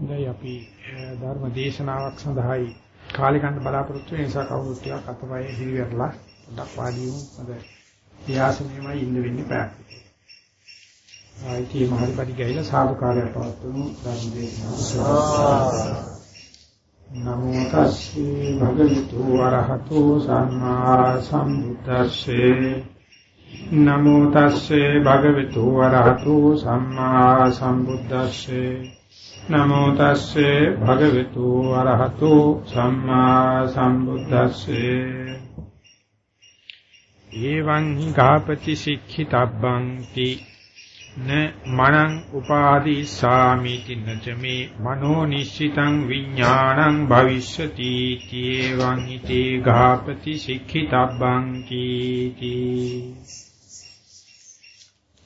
දැන් අපි ධර්ම දේශනාවක් සඳහායි කාලේ ගන්න බලාපොරොත්තු වෙන නිසා කවුරුත් ටිකක් අතපය හිරිවැරලා පොඩක් වාඩිවමු. මොකද ත්‍යාසනෙමයි ඉන්න වෙන්නේ ප්‍රාක්ටිකල්. ආයිති මහරිපටි ගිහිලා සාදු කාර්යය පවත්වමු ධර්ම දේශනාව. නමෝ තස්සේ භගවතු වරහතෝ සම්මා සම්බුද්දස්සේ නමෝ තස්සේ භගවතු වරහතෝ සම්මා සම්බුද්දස්සේ නමෝ තස්සේ භගවතු අරහතෝ සම්මා සම්බුද්දස්සේ එවං හි ගාපති සික්ඛිතබ්බං ති න මනං උපාදි සාමිති නචමේ මනෝ නිශ්චිතං විඥානං භවිෂ්‍යති තේවං හිතේ ගාපති සික්ඛිතබ්බං කීති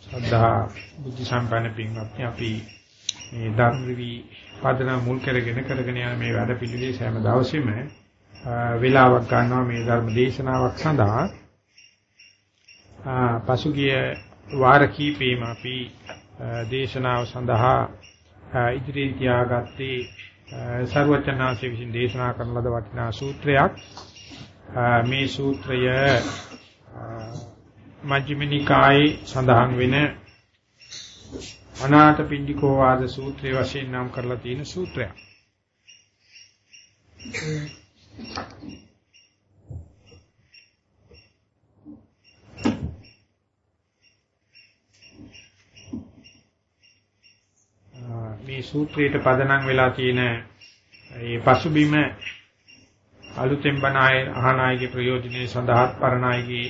සදා බුද්ධ සම්පන්න පින්වත්නි අපි මේ ධර්මවි පදන මුල් කරගෙන කරගෙන යන මේ වැඩ පිළිවිලේ සෑම දවසෙම වේලාවක් ගන්නවා මේ ධර්ම දේශනාවක් සඳහා. පසුගිය වාර කීපෙම අපි දේශනාව සඳහා ඉදිරියෙන් තියාගත්තේ ਸਰවචනාංශ විසින් දේශනා කරන ලද වටිනා සූත්‍රයක්. මේ සූත්‍රය මජ්ක්‍ධිම නිකායේ සඳහන් වෙන අනාථ පිණ්ඩිකෝ වාද සූත්‍රයේ වශයෙන් නම් කරලා තියෙන සූත්‍රයක්. මේ සූත්‍රයට පදනම් වෙලා තියෙන ඒ පසුබිම අලුතෙන් බණාය අහනායගේ ප්‍රයෝජනෙයි සඳහාත් පරණායගේ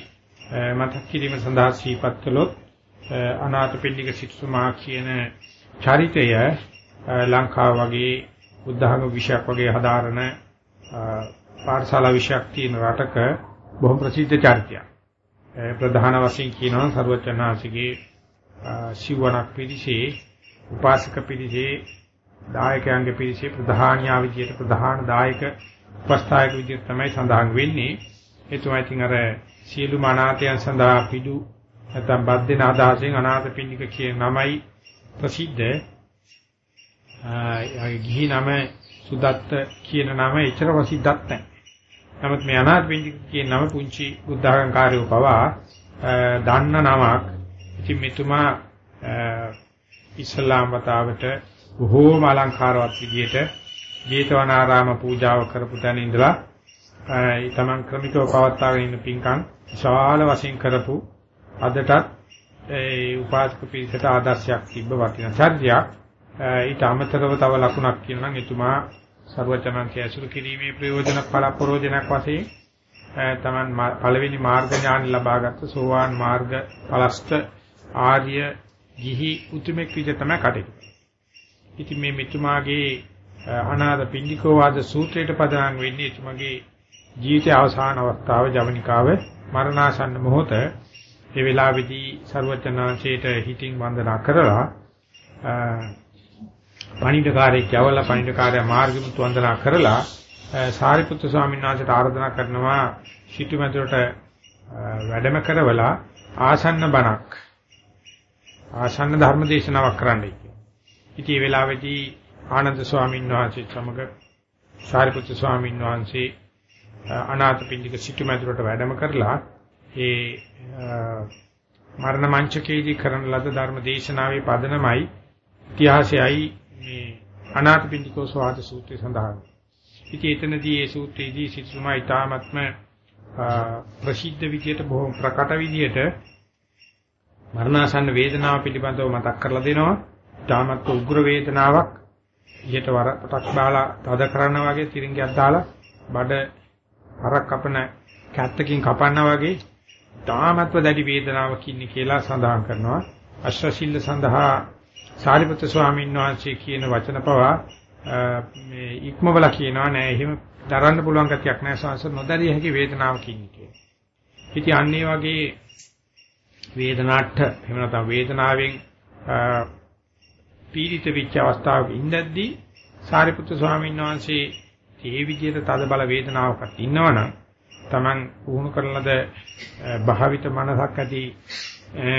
මතක් කිරීම සඳහා සීපත් කළොත් අනාථපිණ්ඩික සිටුමා කියන චරිතය ලංකාව වගේ බුද්ධඝම විෂයක් වගේ හදාරන පාඨශාලා විෂයක් තියෙන රටක බොහොම ප්‍රසිද්ධ චරිතයක්. ප්‍රධාන වශයෙන් කියනවා සර්වචනාසිගේ සිවණක් පිළිසේ උපාසක පිළිසේ දායකයන්ගේ පිළිසේ ප්‍රධානියා විදියට ප්‍රධාන දායක උපස්ථායක විදියට තමයි සඳහන් වෙන්නේ. ඒ තුමයි ඉතින් අර සියලු මනාතයන් සඳහා පිටු නැත්නම් බද්දෙන අදහසෙන් අනාථපිණ්ඩික කියන නමයි ප්‍රසිද්ධ. ආ ගිහි නම සුදත්ත කියන නම එච්චර ප්‍රසිද්ධක් නැහැ. නමුත් මේ අනාථපිණ්ඩික කියන නම පුංචි බුද්ධඝංකාරයෝ පවා දන්න නමක්. ඉතින් මෙතුමා ඉස්ලාම් වතාවට බොහෝම අලංකාරවත් විදියට ජේතවනාරාම පූජාව කරපු තැන ඉඳලා ඒ තමන් ක්‍රමිකව පවත්වාගෙන ඉන්න පින්කම් විශාල වශයෙන් කරපු අදටත් ඒ උපාසක පිරිසට ආදර්ශයක් තිබ්බ වටිනා චර්යාවක්. ඊට අමතරව තව ලකුණක් කියනවා නම් එතුමා ਸਰවචනන්ති ඇසුරු කිරීමේ ප්‍රයෝජන ඵල ප්‍රයෝජනක් වශයෙන් තමන් පළවෙනි මාර්ග ඥාන ලබාගත්ත සෝවාන් මාර්ග පලස්ත ආර්ය ගිහි උතුමෙක් විදිහ තමයි කටයුතු. ඉතින් මේ මෙතුමාගේ අනාථ පින්ඩිකෝ වාද සූත්‍රයට පදනම් වෙන්නේ එතුමාගේ ජීවිතයේ අවසාන අවස්ථාව ජවනිකාව මරණාසන්න මොහොත ඒ වෙලාවේදී ਸਰවඥාන්සේට හිතින් වන්දනා කරලා පණිඩකාරයෙක් යවලා පණිඩකාරයා මාර්ගෙමුත් වන්දනා කරලා සාරිපුත්‍ර ස්වාමීන් වහන්සේට ආරාධනා කරනවා සිටුමැදුරට වැඩම කරවලා ආසන්න බණක් ආසන්න ධර්ම දේශනාවක් කරන්නයි කියන්නේ. ඉතින් මේ වෙලාවේදී ආනන්ද ස්වාමීන් වහන්සේ සමග සාරිපුත්‍ර ස්වාමීන් වහන්සේ අනාථපිණ්ඩික සිටුමැදුරට වැඩම කරලා ඒ මරණ මංචකයේදී කරන ලද ධර්ම දේශනාවේ පදනමයි ඉතිහාසයයි මේ අනාථපිණ්ඩිකෝ ස්වාද සූත්‍රය සඳහන්. ඉතින් එතනදී මේ සූත්‍රයේදී සිසුමා ඊ타ත්ම ප්‍රසිද්ධ විදියට බොහොම ප්‍රකට විදියට මරණාසන්න වේදනාව පිළිබඳව මතක් කරලා දෙනවා. ඊ타ත්ම උග්‍ර වේදනාවක් ඊට වරටක් බාලා තද කරනවා වගේ තිරින්ගයක් දාලා බඩ හරක් කපන කැත්තකින් කපන්නා වගේ තාමත්ව දැඩි වේදනාවක් ඉන්නේ කියලා සඳහන් කරනවා. අශ්‍රශිල්ල සඳහා සාරිපුත්‍ර ස්වාමීන් වහන්සේ කියන වචන පවා මේ ඉක්මවල කියනවා නෑ එහෙම දරන්න පුළුවන් ගතියක් නෑ සංස නොදැරිය හැකි වේදනාවක් ඉන්නේ කියලා. ඉතින් අන්නේ වගේ වේදනාට එහෙම නැත්නම් වේදනාවෙන් පීඩිත වෙච්ච අවස්ථාවක ඉඳද්දී සාරිපුත්‍ර ස්වාමීන් වහන්සේ මේ විදිහට තද බල වේදනාවකට ඉන්නවනම් Taman පුහුණු කරන ලද භාවිත මනසක් ඇති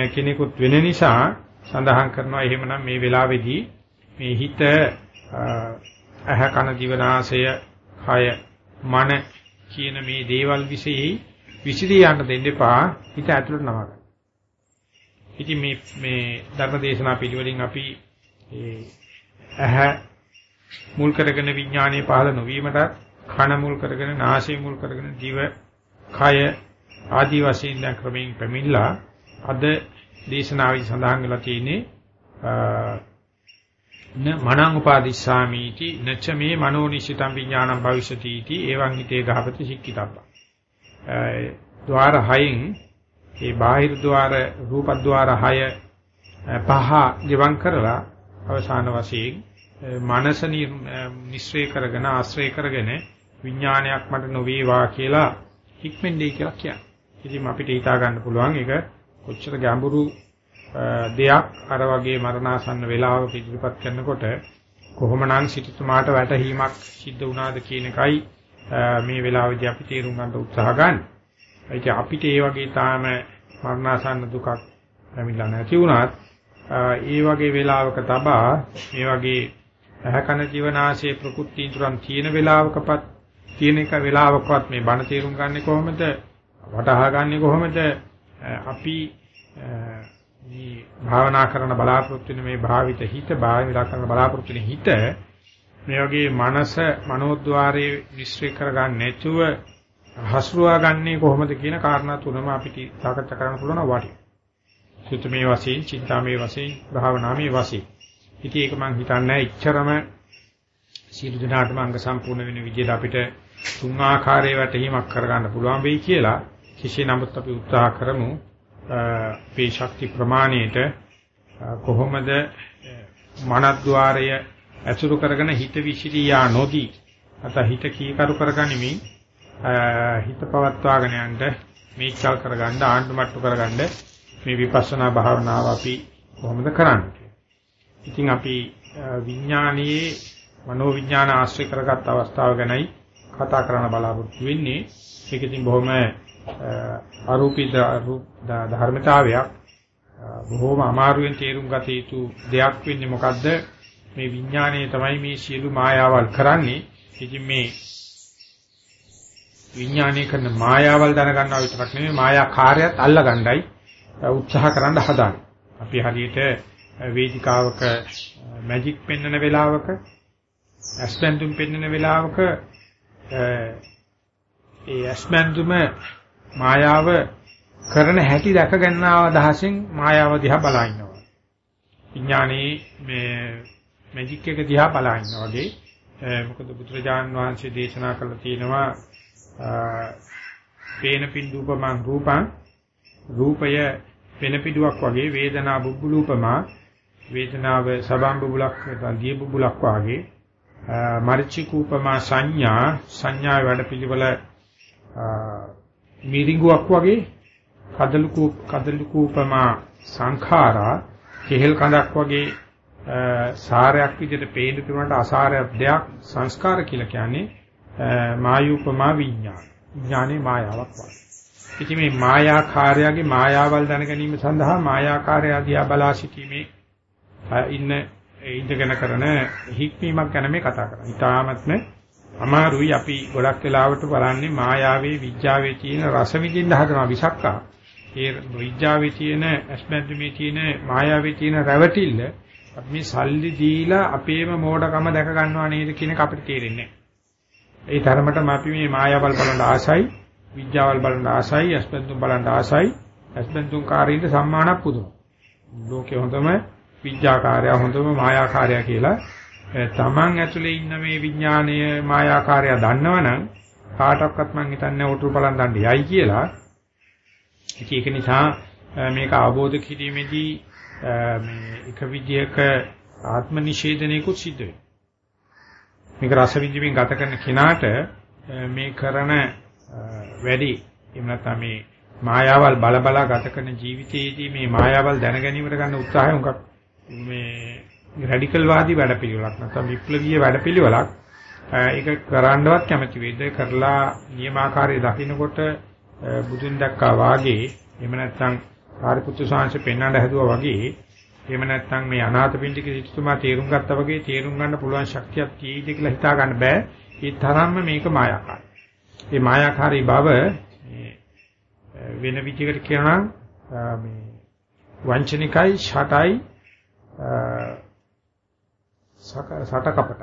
කෙනෙකුත් වෙන නිසා සඳහන් කරනවා එහෙමනම් මේ වෙලාවේදී මේ හිත අහ කන දිවනාසය කය මන කියන මේ දේවල් વિશેයි විසිරී යන්න දෙන්න එපා හිත ඇතුළට නමගන්න. ඉතින් මේ මේ ධර්ම දේශනා පිළිවෙලින් අපි ඒ ඇහ මුල් කරගෙන විඥානයේ පහළ නොවීමට කන මුල් කරගෙන නාසය මුල් කරගෙන දිව කය ආදී වශයෙන් දැන් ක්‍රමයෙන් පැමිණලා අද දේශනාවේ සඳහන් වෙලා තියෙන්නේ න මනං උපාදිස්සාමීති නච්ච මේ මනෝනිශ්චිතම් විඥානං භවිෂති इति එවං හිතේ ගහපති සික්කිතබ්බ. ద్వාර 6න් ඒ බාහිර ద్వාර රූප ద్వාර 6 පහ ගිවං කරලා අවසාන වශයෙන් මනස නිස්රේ කරගෙන ආශ්‍රය කරගෙන විඥානයක් මට නොවේවා කියලා හික්මෙන්දී කියලා කියන්නේ. ඉතින් අපිට හිතා ගන්න පුළුවන් ඒක කොච්චර ගැඹුරු දෙයක් අර වගේ මරණාසන්න වේලාවක ඉදිරිපත් කරනකොට කොහොමනම් සිටුමාට වැටහීමක් සිද්ධ වුණාද කියන එකයි මේ වෙලාවේදී අපි තේරුම් ගන්න උත්සාහ ගන්න. ඒක අපිට ඒ වගේ තාම මරණාසන්න දුකක් ලැබිලා නැති වුණත් ඒ වගේ වෙලාවක තබා මේ වගේ ඇහැකන ජීවනාශයේ ප්‍රකෘති ඉදරම් තියෙන වෙලාවකපත් තියෙන එක වෙලාවකවත් මේ බණ තේරුම් ගන්නේ කොහොමද වටහා ගන්නේ කොහොමද අපි මේ භාවනා කරන බලාපොරොත්තු වෙන මේ භාවිත හිත භාවිතා කරන බලාපොරොත්තු වෙන හිත මේ වගේ මනස මනෝද්වාරයේ විශ්ලේෂ කරගන්න නැතුව හසුරුවා ගන්නේ කොහොමද කියන කාරණා තුනම අපිට සාකච්ඡා කරන්න පුළුවන් වටි. සුතමේ වශයෙන්, චින්තාමේ වශයෙන්, භාවනාමේ වශයෙන්. ඉතින් ඒක මම හිතන්නේ ඉච්ඡරම සීල දනාටම අංග සම්පූර්ණ වෙන විදිහට අපිට තුන් ආකාරයේ වැටහීමක් කරගන්න පුළුවන් වෙයි කියලා කිසි නමුත් අපි උත්සාහ කරමු. මේ ශක්ති ප්‍රමාණයට කොහොමද මනද්්වාරය ඇසුරු කරගෙන හිත විසිරියා නොදී අත හිත කීකරු කරගනිමින් හිත පවත්වාගෙන යන්න මේචල් කරගන්න ආණ්ඩු මට්ටු කරගන්න මේ විපස්සනා භාවනාව අපි කොහොමද කරන්නේ? ඉතින් අපි විඥානයේ මනෝ විඥාන ආශ්‍රය කරගත් අවස්ථාව ගැනයි කතා කරන්න බලාපොරොත්තු වෙන්නේ. ඒක ඉතින් බොහොම අරූපී ධර්මතාවයක්. බොහෝම අමාරුවෙන් තේරුම් ගත යුතු දෙයක් වෙන්නේ මොකද්ද? මේ විඥාණය තමයි මේ සියලු මායාවල් කරන්නේ. ඉතින් මේ විඥාණය කරන මායාවල් දැනගන්නවා විතරක් නෙමෙයි මායාකාරයත් අල්ලගන්නයි උත්සාහ කරන්න හදාන්නේ අපි හරියට වේදිකාවක මැජික් පෙන්වන වෙලාවක ඇස්පැන්තුම් පෙන්වන වෙලාවක ඒ ඇස්පැන්තුම මායාව කරන හැටි දැක ගන්නා අදහසින් මායාව දිහා බලා ඉන්නවා. විඥානයේ මේ මැජික් එක දිහා බලා ඉන්නවා වගේ. මොකද බුදුරජාන් වහන්සේ දේශනා කළා තියෙනවා පේන පින්දුපමං රූපං රූපය පෙන පිටුවක් වගේ වේදනා බුබ්බුලූපමා වේදනාව සබම් බුබුලක් නැත්නම් දිය බුබුලක් වගේ මරිචිකූපමා සංඥා සංඥා වැඩපිළිවෙල මිරිඟුවක් වගේ කදලු කදලු කූපමා සංඛාරා කෙහෙල් කඳක් වගේ සාරයක් විදිහට පේන තුනට අසාරයක් දෙයක් සංස්කාර කියලා කියන්නේ මායූපමා විඥාන. විඥානේ මායාවක් වගේ. ඉතින් මේ මායාකාරයාගේ මායාවල් දැන ගැනීම සඳහා මායාකාරය දිහා බලා සිටීමේ ඉන්න ඉඳගෙන කරන හික්මීමක් ගැන මේ කතා කරන්නේ. ඊටාමත්ම අමාරුයි අපි ගොඩක් වෙලාවට බලන්නේ මායාවේ විඥාවේ තියෙන රස විඳින්න හදනවා විසක්කා. ඒ විඥාවේ තියෙන ඇස්බැඳුමේ තියෙන මායාවේ තියෙන රැවටිල්ල අපි මේ සල්ලි දීලා අපේම මෝඩකම දැක ගන්නවා නේද කියන එක අපිට තේරෙන්නේ ඒ තරමටම අපි මේ මායාවල් බලන ආසයි, විඥාවල් බලන ආසයි, ඇස්බැඳුම් බලන ආසයි, ඇස්බැඳුම් කාරීන්ට සම්මානක් පුදුම. ලෝකේ හොඳම විඥාකාරය හොඳම මායාකාරය කියලා තමන් ඇතුලේ ඉන්න මේ විඥානීය මායාකාරය දන්නවනම් කාටවත් මං හිතන්නේ උතුරු බලන් දන්න යයි කියලා. ඒක නිසා මේක අවබෝධ කිරීමේදී මේ එක විදියක ආත්ම නිෂේධනයකුත් සිද්ධ වෙනවා. මේක රස විඳින්මින් ගත කරන කෙනාට මේ කරන වැඩි එහෙම නැත්නම් මේ මායාවල් බල බලා ගත කරන ජීවිතයේදී මේ මායාවල් දැන ගැනීමට ගන්න උත්සාහය උඟක් මේ රැඩිකල් වාදී වැඩපිළිවෙලක් නැත්නම් විප්ලවීය වැඩපිළිවෙලක් ඒක කරන්නවත් කැමති වේද කරලා නියමාකාරය දකින්නකොට බුදුන් දැක්කා වාගේ එහෙම නැත්නම් කාර්යපුත්තු සාංශ පෙන්වන්න හැදුවා වගේ එහෙම නැත්නම් මේ අනාථපිණ්ඩික සිටුතුමා තේරුම් ගත්තා වගේ තේරුම් ගන්න පුළුවන් ශක්තියක් තියෙයිද කියලා හිතා ගන්න බෑ. ඒ තරම්ම මේක මායාකාරයි. මේ මායාකාරී බව වෙන විදිහකට කියනවා මේ වංචනිකයි ෂටයි සට කපට.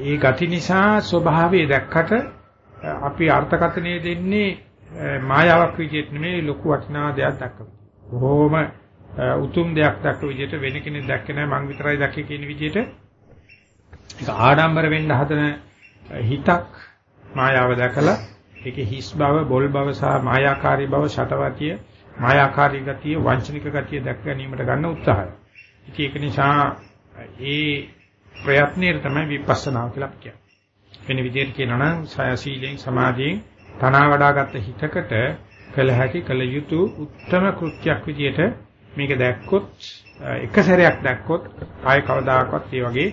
ඒ ගති නිසා ස්වභාවය දැක්කට අපි අර්ථකථනය දෙන්නේ මායාවක් විදිහට නෙමෙයි ලොකු වටිනා දෙයක් දක්වමු. බොහොම උතුම් දෙයක් දක්ව විදිහට වෙන කෙනෙක් දැක්කේ නැහැ මං විතරයි දැක්කේ කියන විදිහට ඒක ආඩම්බර වෙන්න හදන හිතක් මායාව දැකලා ඒකේ හිස් බව, බොල් බව සහ මායාකාරී බව, ෂටවතිය, මායාකාරී ගතිය, වංචනික ගතිය දැක ගැනීමට ගන්න උත්සාහය. ඉතින් ඒක නිසා ඒ ප්‍රයත්නයේ තමයි විපස්සනා කියලා කියන්නේ. වෙන විදිහට කියනවා නම් සයසීලෙන් සමාධියෙන් තනවා වඩාගත් හිතකට කළ හැකි කළ යුතු උත්තම කෘත්‍යයක් විදිහට මේක දැක්කොත් එක සැරයක් දැක්කොත් ආය කවදාකවත් ඒ වගේ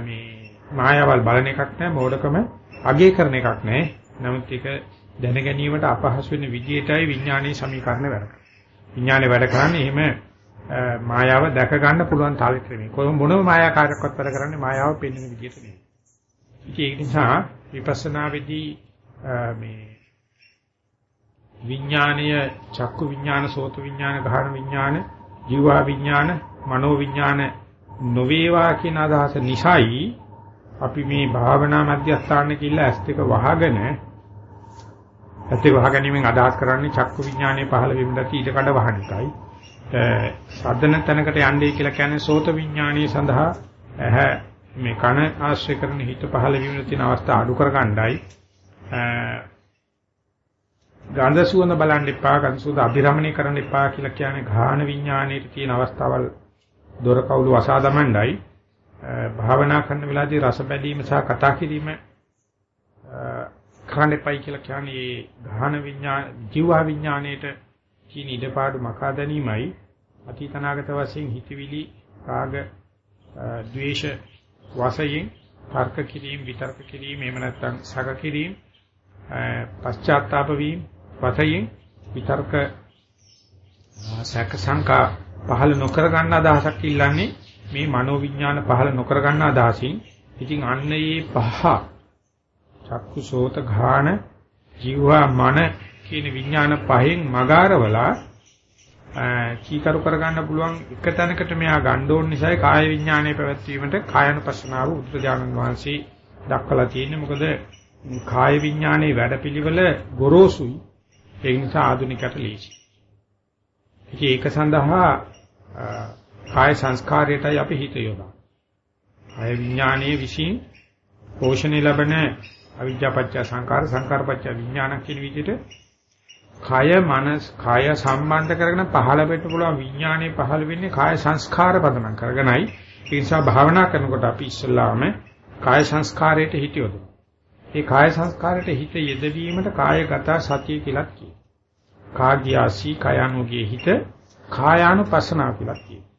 මේ මායාවල් බලන එකක් නැහැ මෝඩකම අගේ කරන එකක් නැහැ නමුත් ඒක දැන ගැනීමට අපහසු වෙන විදියටයි විඥානයේ සමීකරණ වැඩ කරන්නේ. විඥානේ වැඩ කරන්නේ එහෙම මායාව දැක ගන්න පුළුවන් තාලෙට නෙමෙයි. කොහොම මොනම මායාකාරකවත් වැඩ කරන්නේ මායාව පෙන්වන විදියට නෙමෙයි. ඉතින් ඒක නිසා විපස්සනා වෙදී මේ විඥානීය චක්කු විඥාන, සෝත විඥාන, ගාහන විඥාන, ජීවා විඥාන, මනෝ විඥාන නොවේවා කියන අදහස නිසායි අපි මේ භාවනා මධ්‍යස්ථාන කියලා ඇස් දෙක වහගෙන ඇස් දෙක වහගැනීමෙන් අදහස් කරන්නේ චක්කු විඥානයේ පහළ වීමට ඊට කඩ වහන එකයි. සද්දන තැනකට යන්නේ කියලා කියන්නේ සෝත විඥානයේ සඳහා ඇහැ මේ කන ආශ්‍රය කරන හිත පහළ වීමට තියෙන අවස්ථා අඩු කරගන්නයි ගන්ධ සුවඳ බලන්න එපා ගන්ධ සුවඳ අභිරමණය කරන්න එපා කියලා කියන්නේ ඝාන විඥානයේ තියෙන අවස්ථාවල් දොර කවුළු වසා දමන්නයි භාවනා කරන වෙලාවේදී රස බැලීම සහ කතා කිරීම කරන්න එපයි කියලා කියන්නේ ගාහන විඥාන ජීව විඥාණයට කියන ඉඩපාඩු මකා දැනීමයි. අතීතනාගත වශයෙන් හිතවිලි රාග ද්වේෂ වශයෙන් තර්ක කිරීම විතර්ක කිරීම එහෙම නැත්නම් සග කිරීම පශ්චාත්තාප වීම වශයෙන් විතර්ක සැක සංකා පහළ නොකර ගන්න අදහසක් ඉල්ලන්නේ මේ මනෝවිඥාන පහළ නොකර ගන්න අදහසින්. ඉතින් අන්න ඒ පහ චක්කු සෝත ඝාන ජීවා මන කියන විඥාන පහෙන් මගාරවලා කීකරු කරගන්න පුළුවන් එක තැනකට මෙහා ගන්න ඕන නිසායි කාය විඥානයේ පැවැත්වීමට කායනුපස්සනාව උද්දජානන් වහන්සේ දක්වලා තියෙන්නේ මොකද කාය විඥානයේ වැඩපිළිවෙල ගොරෝසුයි ඒ නිසා ආධුනිකයට ලීසි. ඉතින් ඒක සඳහා කාය සංස්කාරයටයි අපි හිත යොදා. කාය විඥානයේ විසින් පෝෂණය ලැබෙන අවිජ්ජාපච්ච සංකාර සංකාරපච්ච විඥාන කියන විදිහට කාය මනස් කාය සම්බන්ධ කරගෙන පහළ වෙන්න පුළුවන් විඥානයේ පහළ වෙන්නේ කාය සංස්කාර පදනම් කරගෙනයි ඒ නිසා භාවනා කරනකොට අපි ඉස්සල්ලාම කාය සංස්කාරයට හිත යොදමු. ඒ කාය සංස්කාරයට හිත යෙදවීමට කායගත සතිය කියලා කියනවා. කාග්‍යාසී කයනුගේ හිත කායානුපස්සනාව කියලා කියනවා.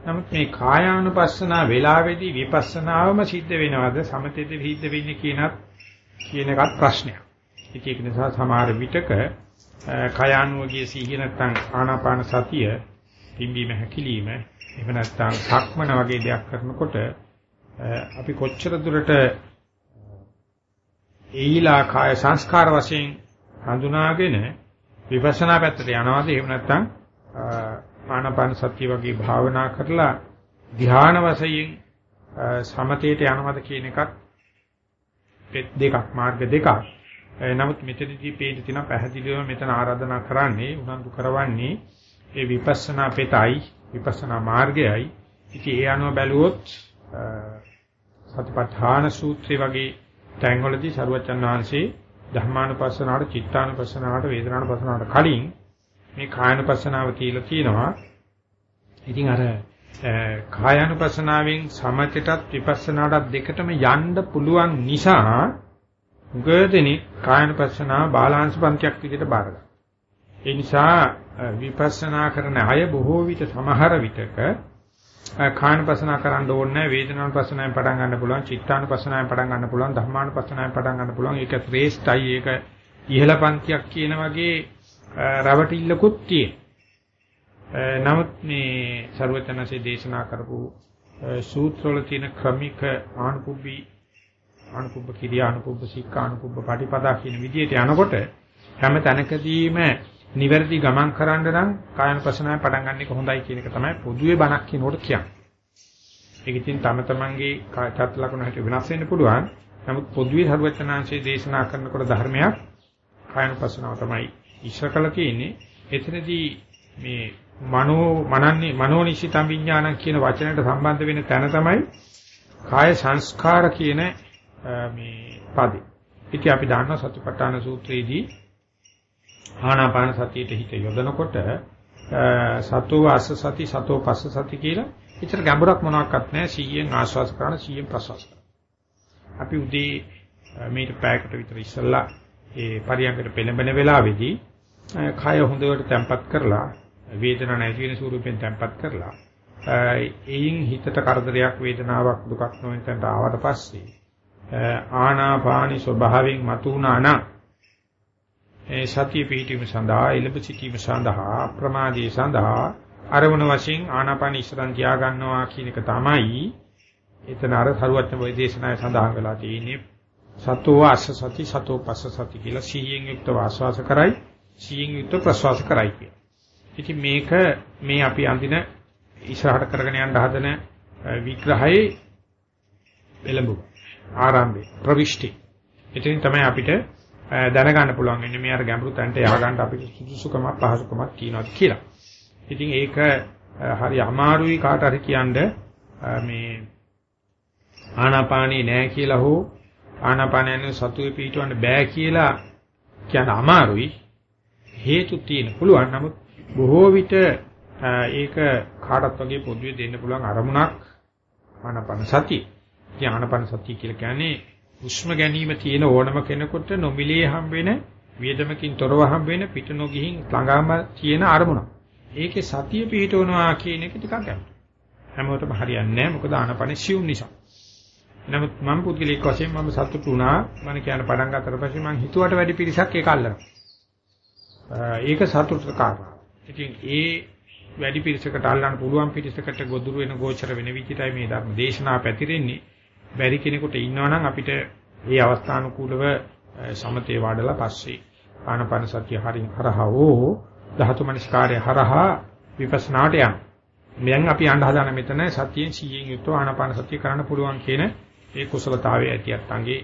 නමුත් මේ කායානුපස්සනා වේලාවේදී විපස්සනාවම සිද්ධ වෙනවද සමතේද සිද්ධ වෙන්නේ කියනත් කියන එකත් ප්‍රශ්නයක්. ඒක නිසා සමහර විටක කායානුවගේ සිහිය නැත්නම් ආනාපාන සතිය පිම්බීම හැකිලිම එහෙම නැත්නම් සක්මන වගේ දෙයක් කරනකොට අපි කොච්චර දුරට ඒයිලා කාය සංස්කාර වශයෙන් හඳුනාගෙන විපස්සනා පැත්තට යනවාද එහෙම නැත්නම් ආනාපාන සතිය වගේ භාවනා කරලා ධ්‍යාන වශයෙන් සමතේට යනවද කියන එකත් දෙකක් මාර්ග දෙකක්. නමුත් මෙතනදී පේන්න තියෙන පැහැදිලිව මෙතන ආරාධනා කරන්නේ උනන්දු කරවන්නේ ඒ විපස්සනා පෙතයි විපස්සනා මාර්ගයයි. ඉතින් ඒ අනුව බැලුවොත් සතිපට්ඨාන සූත්‍රය වගේ තැන්වලදී සරුවචන් වහන්සේ ධර්මානුපස්සනාවට, චිත්තානුපස්සනාවට, වේදනානුපස්සනාවට කලින් මේ කායනුපස්සනාව කියලා කියනවා. ඉතින් අර කායනුපස්සනාවෙන් සමථයටත් විපස්සනාටත් දෙකටම යන්න පුළුවන් නිසා මුගදෙනි කායනුපස්සනාව බාලාංශ පන්තියක් විදිහට බාරගන්නවා. ඒ නිසා විපස්සනා කරන අය බොහෝ විට සමහර විටක කායනුපස්සනා කරන්න ඕනේ වේදනානුපස්සනාවෙන් පටන් ගන්න පුළුවන් චිත්තානුපස්සනාවෙන් පටන් ගන්න පුළුවන් ධම්මානුපස්සනාවෙන් පටන් ගන්න පුළුවන් ඒක ශ්‍රේෂ්ඨයි ඒක ඉහළ පන්තියක් කියන වගේ රවටිල්ලකුත් තියෙන. නමුත් මේ ਸਰවචනසේ දේශනා කරපු සූත්‍රවල තියෙන ක්‍රමික ආනුපුබ්බී අනුපුබ්බ කිරියා අනුපුබ්බ සික්ඛා අනුපුබ්බ පටිපදා කියන විදිහට යනකොට හැම තැනකදීම නිවැරදි ගමන් කරන්න නම් කායන ප්‍රශ්නාවේ පටන් ගන්න එක හොඳයි කියන එක තමයි පොදුවේ බණක් කියනකොට කියන්නේ. ඒක ඉතින් තම තමන්ගේ චත් ලකුණු හැට වෙනස් වෙන්න පුළුවන්. නමුත් පොදුවේ සරුවචනාංශයේ දේශනා කරනකොට ධර්මයක් කායන ප්‍රශ්නාව තමයි ඉස්සර කළ තියෙන්නේ. එතනදී මේ මනෝ මනන්නේ මනෝනිශ්චිතම් විඥානං කියන වචනයට සම්බන්ධ වෙන තැන තමයි කාය සංස්කාර කියන මේ පදේ. ඉතින් අපි දන්නවා සතිපට්ඨාන සූත්‍රයේදී ආනාපාන සතියට හිත යොදනකොට සතෝ අස්ස සති සතෝ පස්ස සති කියලා ඉතර ගැඹුරක් මොනවාක්වත් නැහැ 100න් ආශ්වාස කරන 100න් ප්‍රශ්වාස කරන. අපි උදේ මේට පැයකට විතර ඉස්සෙල්ලා ඒ පරියන්කට පෙළඹෙන වෙලාවේදී කය හොඳට තැම්පත් කරලා වේදනාවක් නැති වෙන ස්වරූපයෙන් තැම්පත් කරලා එයින් හිතට කරදරයක් වේදනාවක් දුකක් නොවන තැනට ආවට පස්සේ ආනාපානි ස්වභාවයෙන් මතුණා නම් ඒ සතිය පිහිටීම සඳහා එළඹ සිටීම සඳහා ප්‍රමාදී සඳහා අරමුණ වශයෙන් ආනාපාන ඉස්සරන් තියා ගන්නවා කියන එක තමයි එතන අර සරුවත් වේදේශනාවේ සඳහන් වෙලා තියෙන්නේ. සතෝ අස්ස සති සතෝ පස්ස සති කියලා සිහියෙන් යුක්ත වාස්වාස කරයි. සිහියෙන් යුක්ත ප්‍රස්වාස කරයි කියන. ඉතින් මේක මේ අපි අඳින ඉස්සරහට කරගෙන යන්න හදන විග්‍රහයේ එළඹුවා. ආරම්භය ප්‍රවිෂ්ටි. එතනින් තමයි අපිට දැනගන්න පුළුවන් වෙන්නේ මේ අර ගැඹුරු තැනට ය아가න්න අපිට සුදුසුකමක් පහසුකමක් තියෙනවද කියලා. ඉතින් ඒක හරි අමාරුයි කාට හරි කියන්න මේ ආනාපානේ නෑ කියලා හෝ ආනාපානයන් සතුවේ පිටවන්න බෑ කියලා කියන අමාරුයි. හේතු තියෙන පුළුවන්. නමුත් බොහෝ විට ඒක කාටත් වගේ පොදුවේ දෙන්න පුළුවන් අරමුණක් ආනාපාන සතිය. ඥානපන සතිය කියලා කියන්නේ හුස්ම ගැනීම තියෙන ඕනම කෙනෙකුට නොමිලේ හම් වෙන වියදමකින් තොරව හම් වෙන පිට නොගිහින් ළඟාම තියෙන අරමුණක්. ඒකේ සතිය පිහිටවනවා කියන එක ටිකක් ගැඹුරුයි. හැමෝටම හරියන්නේ නැහැ මොකද ආනපන සිවුම් නිසා. නමුත් මම පුද්ගලික වශයෙන් මම සතුටු වුණා මම කියන පටන් ගන්නතර පස්සේ මම හිතුවට වැඩි පිරිසක් ඒක අල්ලනවා. ඒක සතුටට කාරණා. ඉතින් ඒ වැඩි පිරිසකට අල්ලන්න පුළුවන් පිරිසකට ගොදුරු වෙන ගෝචර වෙන විදිහටයි මේ ධර්ම දේශනා පැතිරෙන්නේ. බැරි කෙනෙකුට ඉන්නවනම් අපිට මේ අවස්ථානුකූලව සමතේ වඩලා පස්සේ ආනපන සතිය හරින් හරහා ඕ ධාතු මනස්කාරය හරහා විපස්සනාට යන්න. මෙයන් අපි යන්න හදාන මෙතන සතියෙන් 100න් යුක්තව ආනපන සතිය කරන්න පුළුවන් කියන ඒ කුසලතාවයේ ඇතියත් අංගේ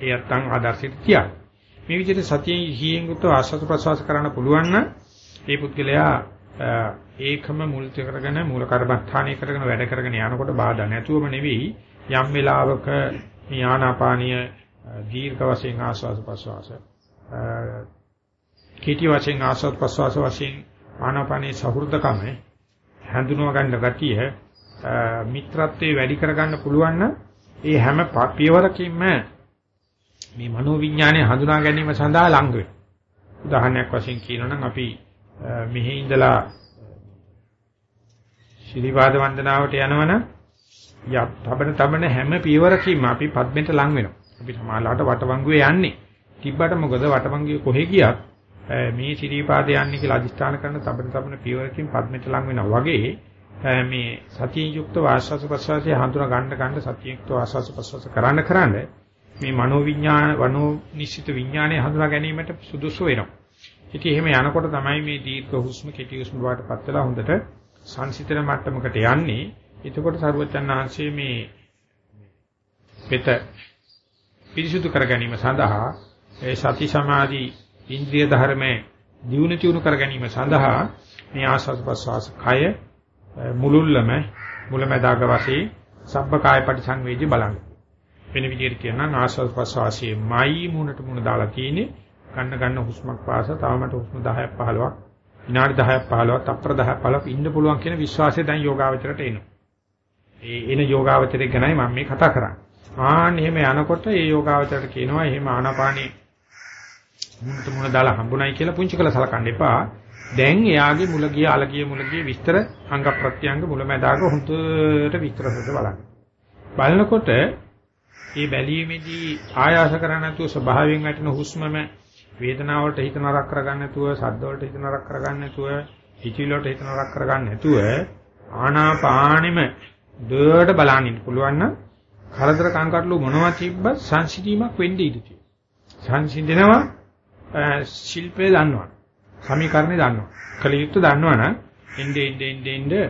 ඒ අත්තන් ආදර්ශයට තියන්න. මේ විදිහට සතියෙන් 100න් යුක්තව ආස්වාද ප්‍රසවාස කරන්න පුළුවන් නම් ඒ පුද්ගලයා ඒකම මුල් කරගෙන මූල කර්මස්ථානය කරගෙන වැඩ කරගෙන යනකොට බාධා නැතුවම නෙවෙයි යම් වෙලාවක මේ ආනාපානීය දීර්ඝ වශයෙන් ආස්වාද ප්‍රස්වාස කීටි වශයෙන් ආස්වාද ප්‍රස්වාස වශයෙන් ආනාපානයේ සහෘදකම හඳුනව ගන්න ගතිය මිත්‍රත්වයේ වැඩි කරගන්න පුළුවන් නම් ඒ හැම පියවරකින්ම මේ මනෝවිඤ්ඤාණය හඳුනා ගැනීම සඳහා ලඟ වෙනවා. උදාහරණයක් වශයෙන් කියනනම් අපි මෙහි ඉඳලා ශිරීපාද වන්දනාවට යනවනම් යබන තබන හැම පියවරකින්ම අපි පද්මෙන්ට ලං වෙනවා. අපි සමාලාට වටවංගුවේ යන්නේ. තිබ්බට මොකද වටවංගුවේ කොහෙ ගියත් මේ ශිරීපාද යන්නේ කියලා අදිස්ථාන කරන තබන තබන පියවරකින් පද්මෙන්ට ලං වෙනවා වගේ මේ සතිය යුක්ත වාස්වාස ප්‍රසවාසය හඳුනා ගන්න ගන්න සතිය යුක්ත වාස්වාස ප්‍රසවාස කරන්න කරන්න මේ මනෝවිඤ්ඤාණ වනෝ නිශ්චිත විඤ්ඤාණය හඳුනා ගැනීමට සුදුසු වෙනවා. ඉතින් එහෙම යනකොට තමයි මේ දීර්ඝ හුස්ම කෙටි හුස්ම වලට පත් වෙලා හොඳට සංසිතන මට්ටමකට යන්නේ. එතකොට සරුවචන් වහන්සේ මේ පෙත පිරිසුදු කර ගැනීම සඳහා ඒ සති සමාධි ඉන්ද්‍රිය ධර්මයේ දියුණු තියුණු කර ගැනීම සඳහා මේ ආස්වාද ප්‍රසවාස කය මුලුල්ලම මුලමදාග වශයෙන් සබ්බ කාය පරිසංවේදී බලන්න. වෙන විදිහට කියනවා ආස්වාද ප්‍රසවාසයේ මයි මුණට මුණ දාලා තියෙන්නේ ගන්න ගන්න හුස්මක් පාස තවමට හුස්ම 10ක් 15ක් විනාඩි 10ක් 15ක් තප්පර 10ක් 15ක් ඉන්න පුළුවන් කියන විශ්වාසය දැන් යෝගාවචරයට එනවා. ඒ එන යෝගාවචරය ගැනයි මම මේ කතා කරන්නේ. ආන්න එහෙම යනකොට ඒ යෝගාවචරයට කියනවා එහෙම ආනාපානී මුණට මුණ දාලා හම්බුනායි කියලා පුංචි කළ සලකන්න එපා. දැන් එයාගේ මුල ගිය අල ගිය මුල ගිය විස්තර අංග ප්‍රත්‍යංග මුල මැදාග හොඳට විස්තර හොද බලන්න. බලනකොට මේ බැලීමේදී ආයාස කරන්නේ නැතුව ස්වභාවයෙන් වැටෙන හුස්මම වේදනාව වලට හිත නරක කරගන්න නැතුව, සද්ද වලට හිත නරක කරගන්න නැතුව, හිචිල වලට හිත නරක කරගන්න නැතුව ආනාපානෙම දුවට බලන්න පුළුවන් නම් කරදර කංකටලු මොනවා තිබ්බත් සංසිඳීමක් වෙන්න ඉඩ තියෙනවා. සංසිඳනවා ශිල්පේ දන්නවා. සමීකරණේ දන්නවා. කලියුත් දන්නවනම් එnde ende ende ende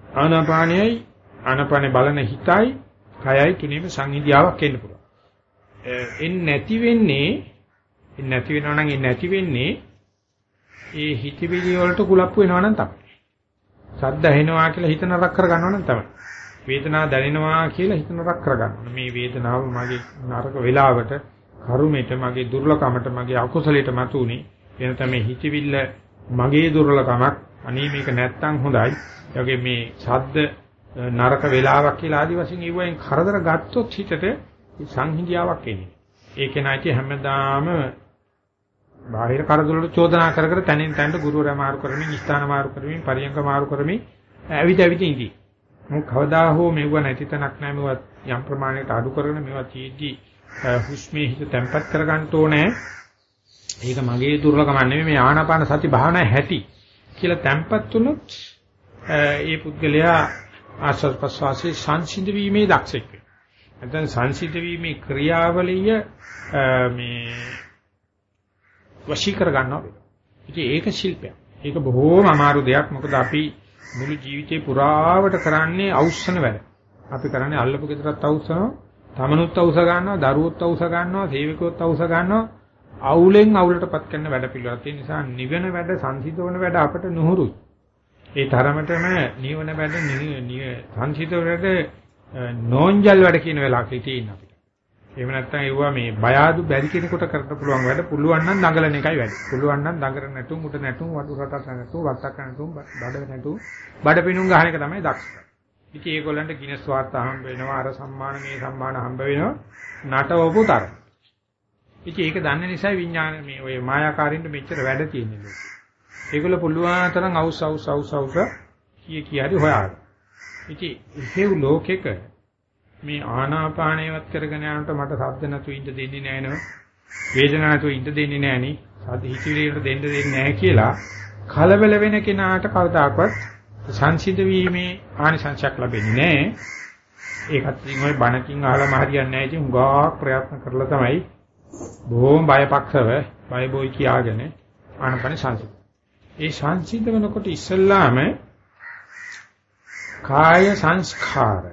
ආනාපානයයි ආනාපානේ බලන හිතයි කයයි තුනේම සංහිඳියාවක් එන්න පුළුවන්. එන්නේ නැති වෙන්නේ එන්නේ නැති වෙනවා නම් එන්නේ නැති වෙන්නේ ඒ හිතවිලි වලට කුලප්පු වෙනවා නම් තමයි. සද්ද ඇහෙනවා කියලා හිත නරක කරගන්නවා නම් තමයි. වේදනාව දැනෙනවා කියලා හිත නරක කරගන්නවා. මේ වේදනාව මගේ නරක වෙලාවට කරුමෙට මගේ දුර්ලකමට මගේ අකුසලයට මතුනේ. එන තමයි හිතවිල්ල මගේ දුර්ලකමක්. අනේ මේක නැත්තම් හොඳයි. ඒ මේ සද්ද නරක වෙලාවක් කියලා ආදි වශයෙන් ඉවෙන් කරදර ගත්තොත් හිතට සංහිඳියාවක් එන්නේ. ඒකේ නැති හැමදාම බාහිර කරදරවලට චෝදනා කර කර තනින් තනට ගුරුවරයා මාරු කරමින් ස්ථාන මාරු කරමින් පරියංග මාරු කරමින් ඇවිද ඇවිද ඉඳී. මොකද කවදා හෝ මෙව නැති තැනක් නැහැ මෙව යම් ප්‍රමාණයකට අඩු කරගෙන මේවා තියෙද්දි හුස්මේ හිත තැම්පත් කරගන්න ඕනේ. ඒක මගේ දුර්ලභම නෙමෙයි මේ ආනාපාන සති භාවනා හැටි කියලා තැම්පත් වුණොත් ඒ පුද්ගලයා ආස්වාද ප්‍රසවාසයේ සංසිඳ වීමේ දක්ෂෙක් වෙනවා. නැත්නම් සංසිඳ වීමේ ක්‍රියාවලිය මේ වශී කර ගන්නවා වෙනවා. ඉතින් ඒක ශිල්පයක්. ඒක බොහෝම අමාරු දෙයක්. මොකද අපි මුළු ජීවිතේ පුරාවට කරන්නේ අවුස්සන වැඩ. අපි කරන්නේ අල්ලපු ගෙදරත් අවුස්සනවා, තමනුත් අවුස ගන්නවා, දරුවොත් අවුස ගන්නවා, සේවකයොත් අවුස ගන්නවා. අවුලෙන් අවුලටපත් කරන වැඩ පිළිවෙලක්. ඒ නිසා නිවන වැඩ, සංසිඳවන වැඩ අපට නුහුරුයි. ඒ තරමටම නිවන වැඩ, සංසිඳවන වැඩ නෝන්ජල් වැඩ කියන වෙලාවක තියෙන අපිට. එහෙම නැත්නම් ඒවා මේ බය ආදු බැරි කෙනෙකුට කරන්න පුළුවන් වැඩ පුළුවන් නම් දඟලන එකයි වැඩ. පුළුවන් නම් දඟර නැතුම් උඩ නැතුම් වඩු රටක් නැතුම් වත්තක් නැතුම් බඩ නැතුම් බඩ පිණුම් ගහන එක තමයි දක්ෂකම. ඉතින් ඒගොල්ලන්ට ගිනස් වාර්තා හම්බ වෙනවා අර සම්මාන මේ සම්මාන හම්බ වෙනවා නටවපු තරම්. ඉතින් ඒක දන්න නිසා විඥාන මේ ඔය මායාකාරින්ට මෙච්චර වැඩ තියෙන්නේ ලෝකෙ. ඒගොල්ල පුළුවන් තරම් අවුස් අවුස් අවුස් අවුස් කිය කිය හරි හොයාගන්න. ඉතින් හේව් ලෝකෙක මේ ආනාපානයවත් කරගෙන යනකොට මට සද්ද නැතු ඉඳ දෙන්නේ නැහැ නෝ. වේදනාවක් නැතු ඉඳ දෙන්නේ නැහැ නේ. සද්ද හිතිවිලියට දෙන්න දෙන්නේ නැහැ කියලා කලබල වෙන කෙනාට කවදාකවත් සංසිඳ වීමේ ආනිසංසයක් ලැබෙන්නේ නැහැ. ඒකත් ඉතින් ওই බණකින් අහලම හරියන්නේ නැහැ ඉතින් උගාක් ප්‍රයත්න කරලා තමයි බොහොම බයපක්ෂව බය බොයි කියාගෙන ආනපන සංසිඳ. ඒ සංසිඳ වෙනකොට ඉස්සල්ලාම කාය සංස්කාර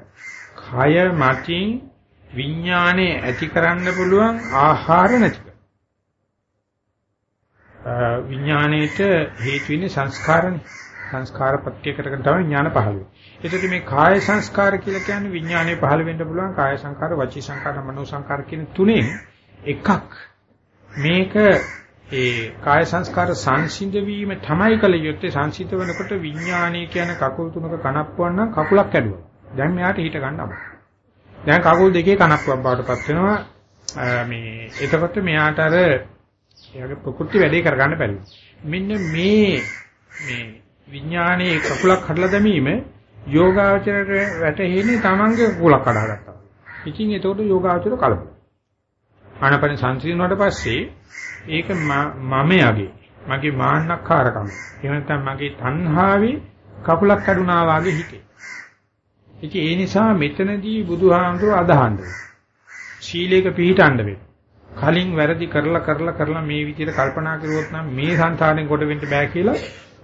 කය මතින් විඥානේ ඇති කරන්න පුළුවන් ආහාර නැතික. විඥාණයට හේතු වෙන්නේ සංස්කාරනේ. සංස්කාර ප්‍රත්‍ය කරගෙන තමයි ඥාන පහළ වෙන්නේ. ඒකට මේ කාය සංස්කාර කියලා කියන්නේ විඥානේ පහළ වෙන්න පුළුවන් කාය සංස්කාර, වචී සංස්කාර, මනෝ සංස්කාර කියන තුනෙන් එකක්. මේක ඒ කාය සංස්කාර සංසිඳ වීම තමයි කල යුත්තේ සංසිඳ වෙනකොට විඥානීය කියන කකුල් තුනක කනප්පුවන් නම් කකුලක් ඇදුවා. දැන් මෙයාට හිට ගන්න අමාරුයි. දැන් කකුල් දෙකේ කනප්පුවක් බවටපත් වෙනවා. මේ එතකොට මෙයාට අර එයාගේ ප්‍රකෘති වැඩේ කරගන්න බැරි. මෙන්න මේ මේ විඥානයේ කකුලක් කඩලා දැමීම යෝගාචරයට වැටෙන්නේ තමන්ගේ කකුලක් කඩාගත්තා. ඉතින් එතකොට යෝගාචර කලබල. ආනපන සංසිඳුණාට පස්සේ ඒක මම යගේ මගේ මාන්නක්කාරකම. එහෙම නැත්නම් මගේ තණ්හාවේ කකුලක් කඩුනා වාගේ හිතේ. ඉතින් ඒ නිසා මෙතනදී බුදුහාමුදුර අදහන්න ශීලයක පිළිටන්න වෙනවා. කලින් වැරදි කරලා කරලා කරලා මේ විදිහට කල්පනා කරුවොත් නම් මේ සංසාරයෙන් කොට වෙන්න බෑ කියලා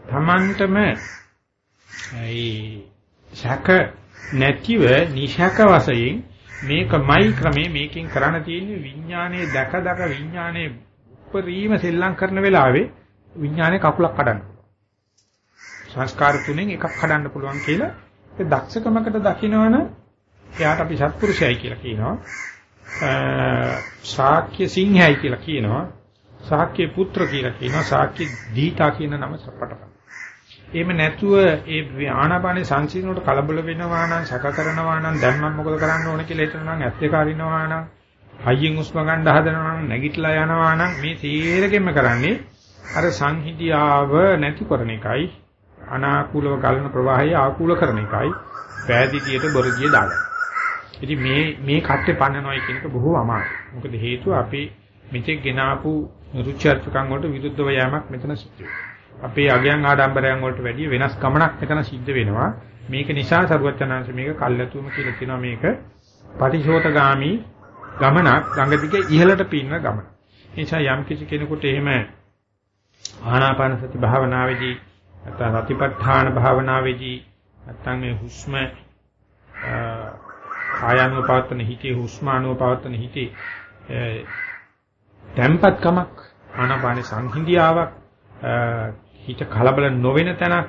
Tamanටම ඒ ශක නැතිව නිශක වශයෙන් මේකමයි ක්‍රමේ මේකෙන් කරණ තියෙන්නේ විඥානයේ දැක දැක විඥානයේ උපරිම සෙල්ලම් කරන වෙලාවේ විඥානයේ කකුලක් කඩන්න සංස්කාර තුනෙන් එකක් කඩන්න පුළුවන් කියලා ඒ දක්ෂකමකට දකින්නවනම් එයාට අපි සත්පුරුෂයයි කියලා කියනවා. ශාක්‍ය සිංහයයි කියලා කියනවා. ශාක්‍ය පුත්‍ර කියලා කියනවා. ශාක්‍ය දීතා කියන නම සපටපන. එහෙම නැතුව ඒ ආනාපානේ සංසිඳනකොට කලබල වෙනවා නම් සැක කරනවා නම් දැන් මම මොකද කරන්න ඕන කියලා හිතනවා නම් ඇස් දෙක අරිනවා නම් හයියෙන් උස්ම ගන්න හදනවා නම් නැගිටලා යනවා නම් මේ තීරකෙම කරන්නේ අර සංහිදියාව නැති කරන එකයි අනාකූලව ගලන ප්‍රවාහය ආකූල කරන එකයි පෑදීතියට බොරදිය දාගන්න. ඉතින් මේ මේ කට්ටේ පන්නනොයි කියන එක බොහෝ අමාරුයි. මොකද හේතුව අපි මෙතෙක් ගෙන ආපු රුචර්චකම් වලට විරුද්ධව යෑමක් මෙතන සිද්ධ වෙනවා. අපේ අගයන් ආඩම්බරයන් වලට වැඩිය වෙනස් ගමනක් මෙතන සිද්ධ වෙනවා. මේක නිසා සරුවචනාංශ මේක කල්යතුම කියලා කියනවා මේක පටිශෝතගාමි ගමනක් ගඟ දිගේ ඉහළට පින්න ගමන. ඒ නිසා යම් කිසි කෙනෙකුට එහෙම ආනාපාන සති භාවනාවේදී නැත්නම් සතිපට්ඨාන භාවනාවේදී නැත්නම් මේ හුස්ම ආයනුව පවත්තන හිතේ හුස්මානුව පවත්තන හිතේ tempatකමක් ආනාපාන සංහිඳියාවක් හිත කලබල නොවන තැනක්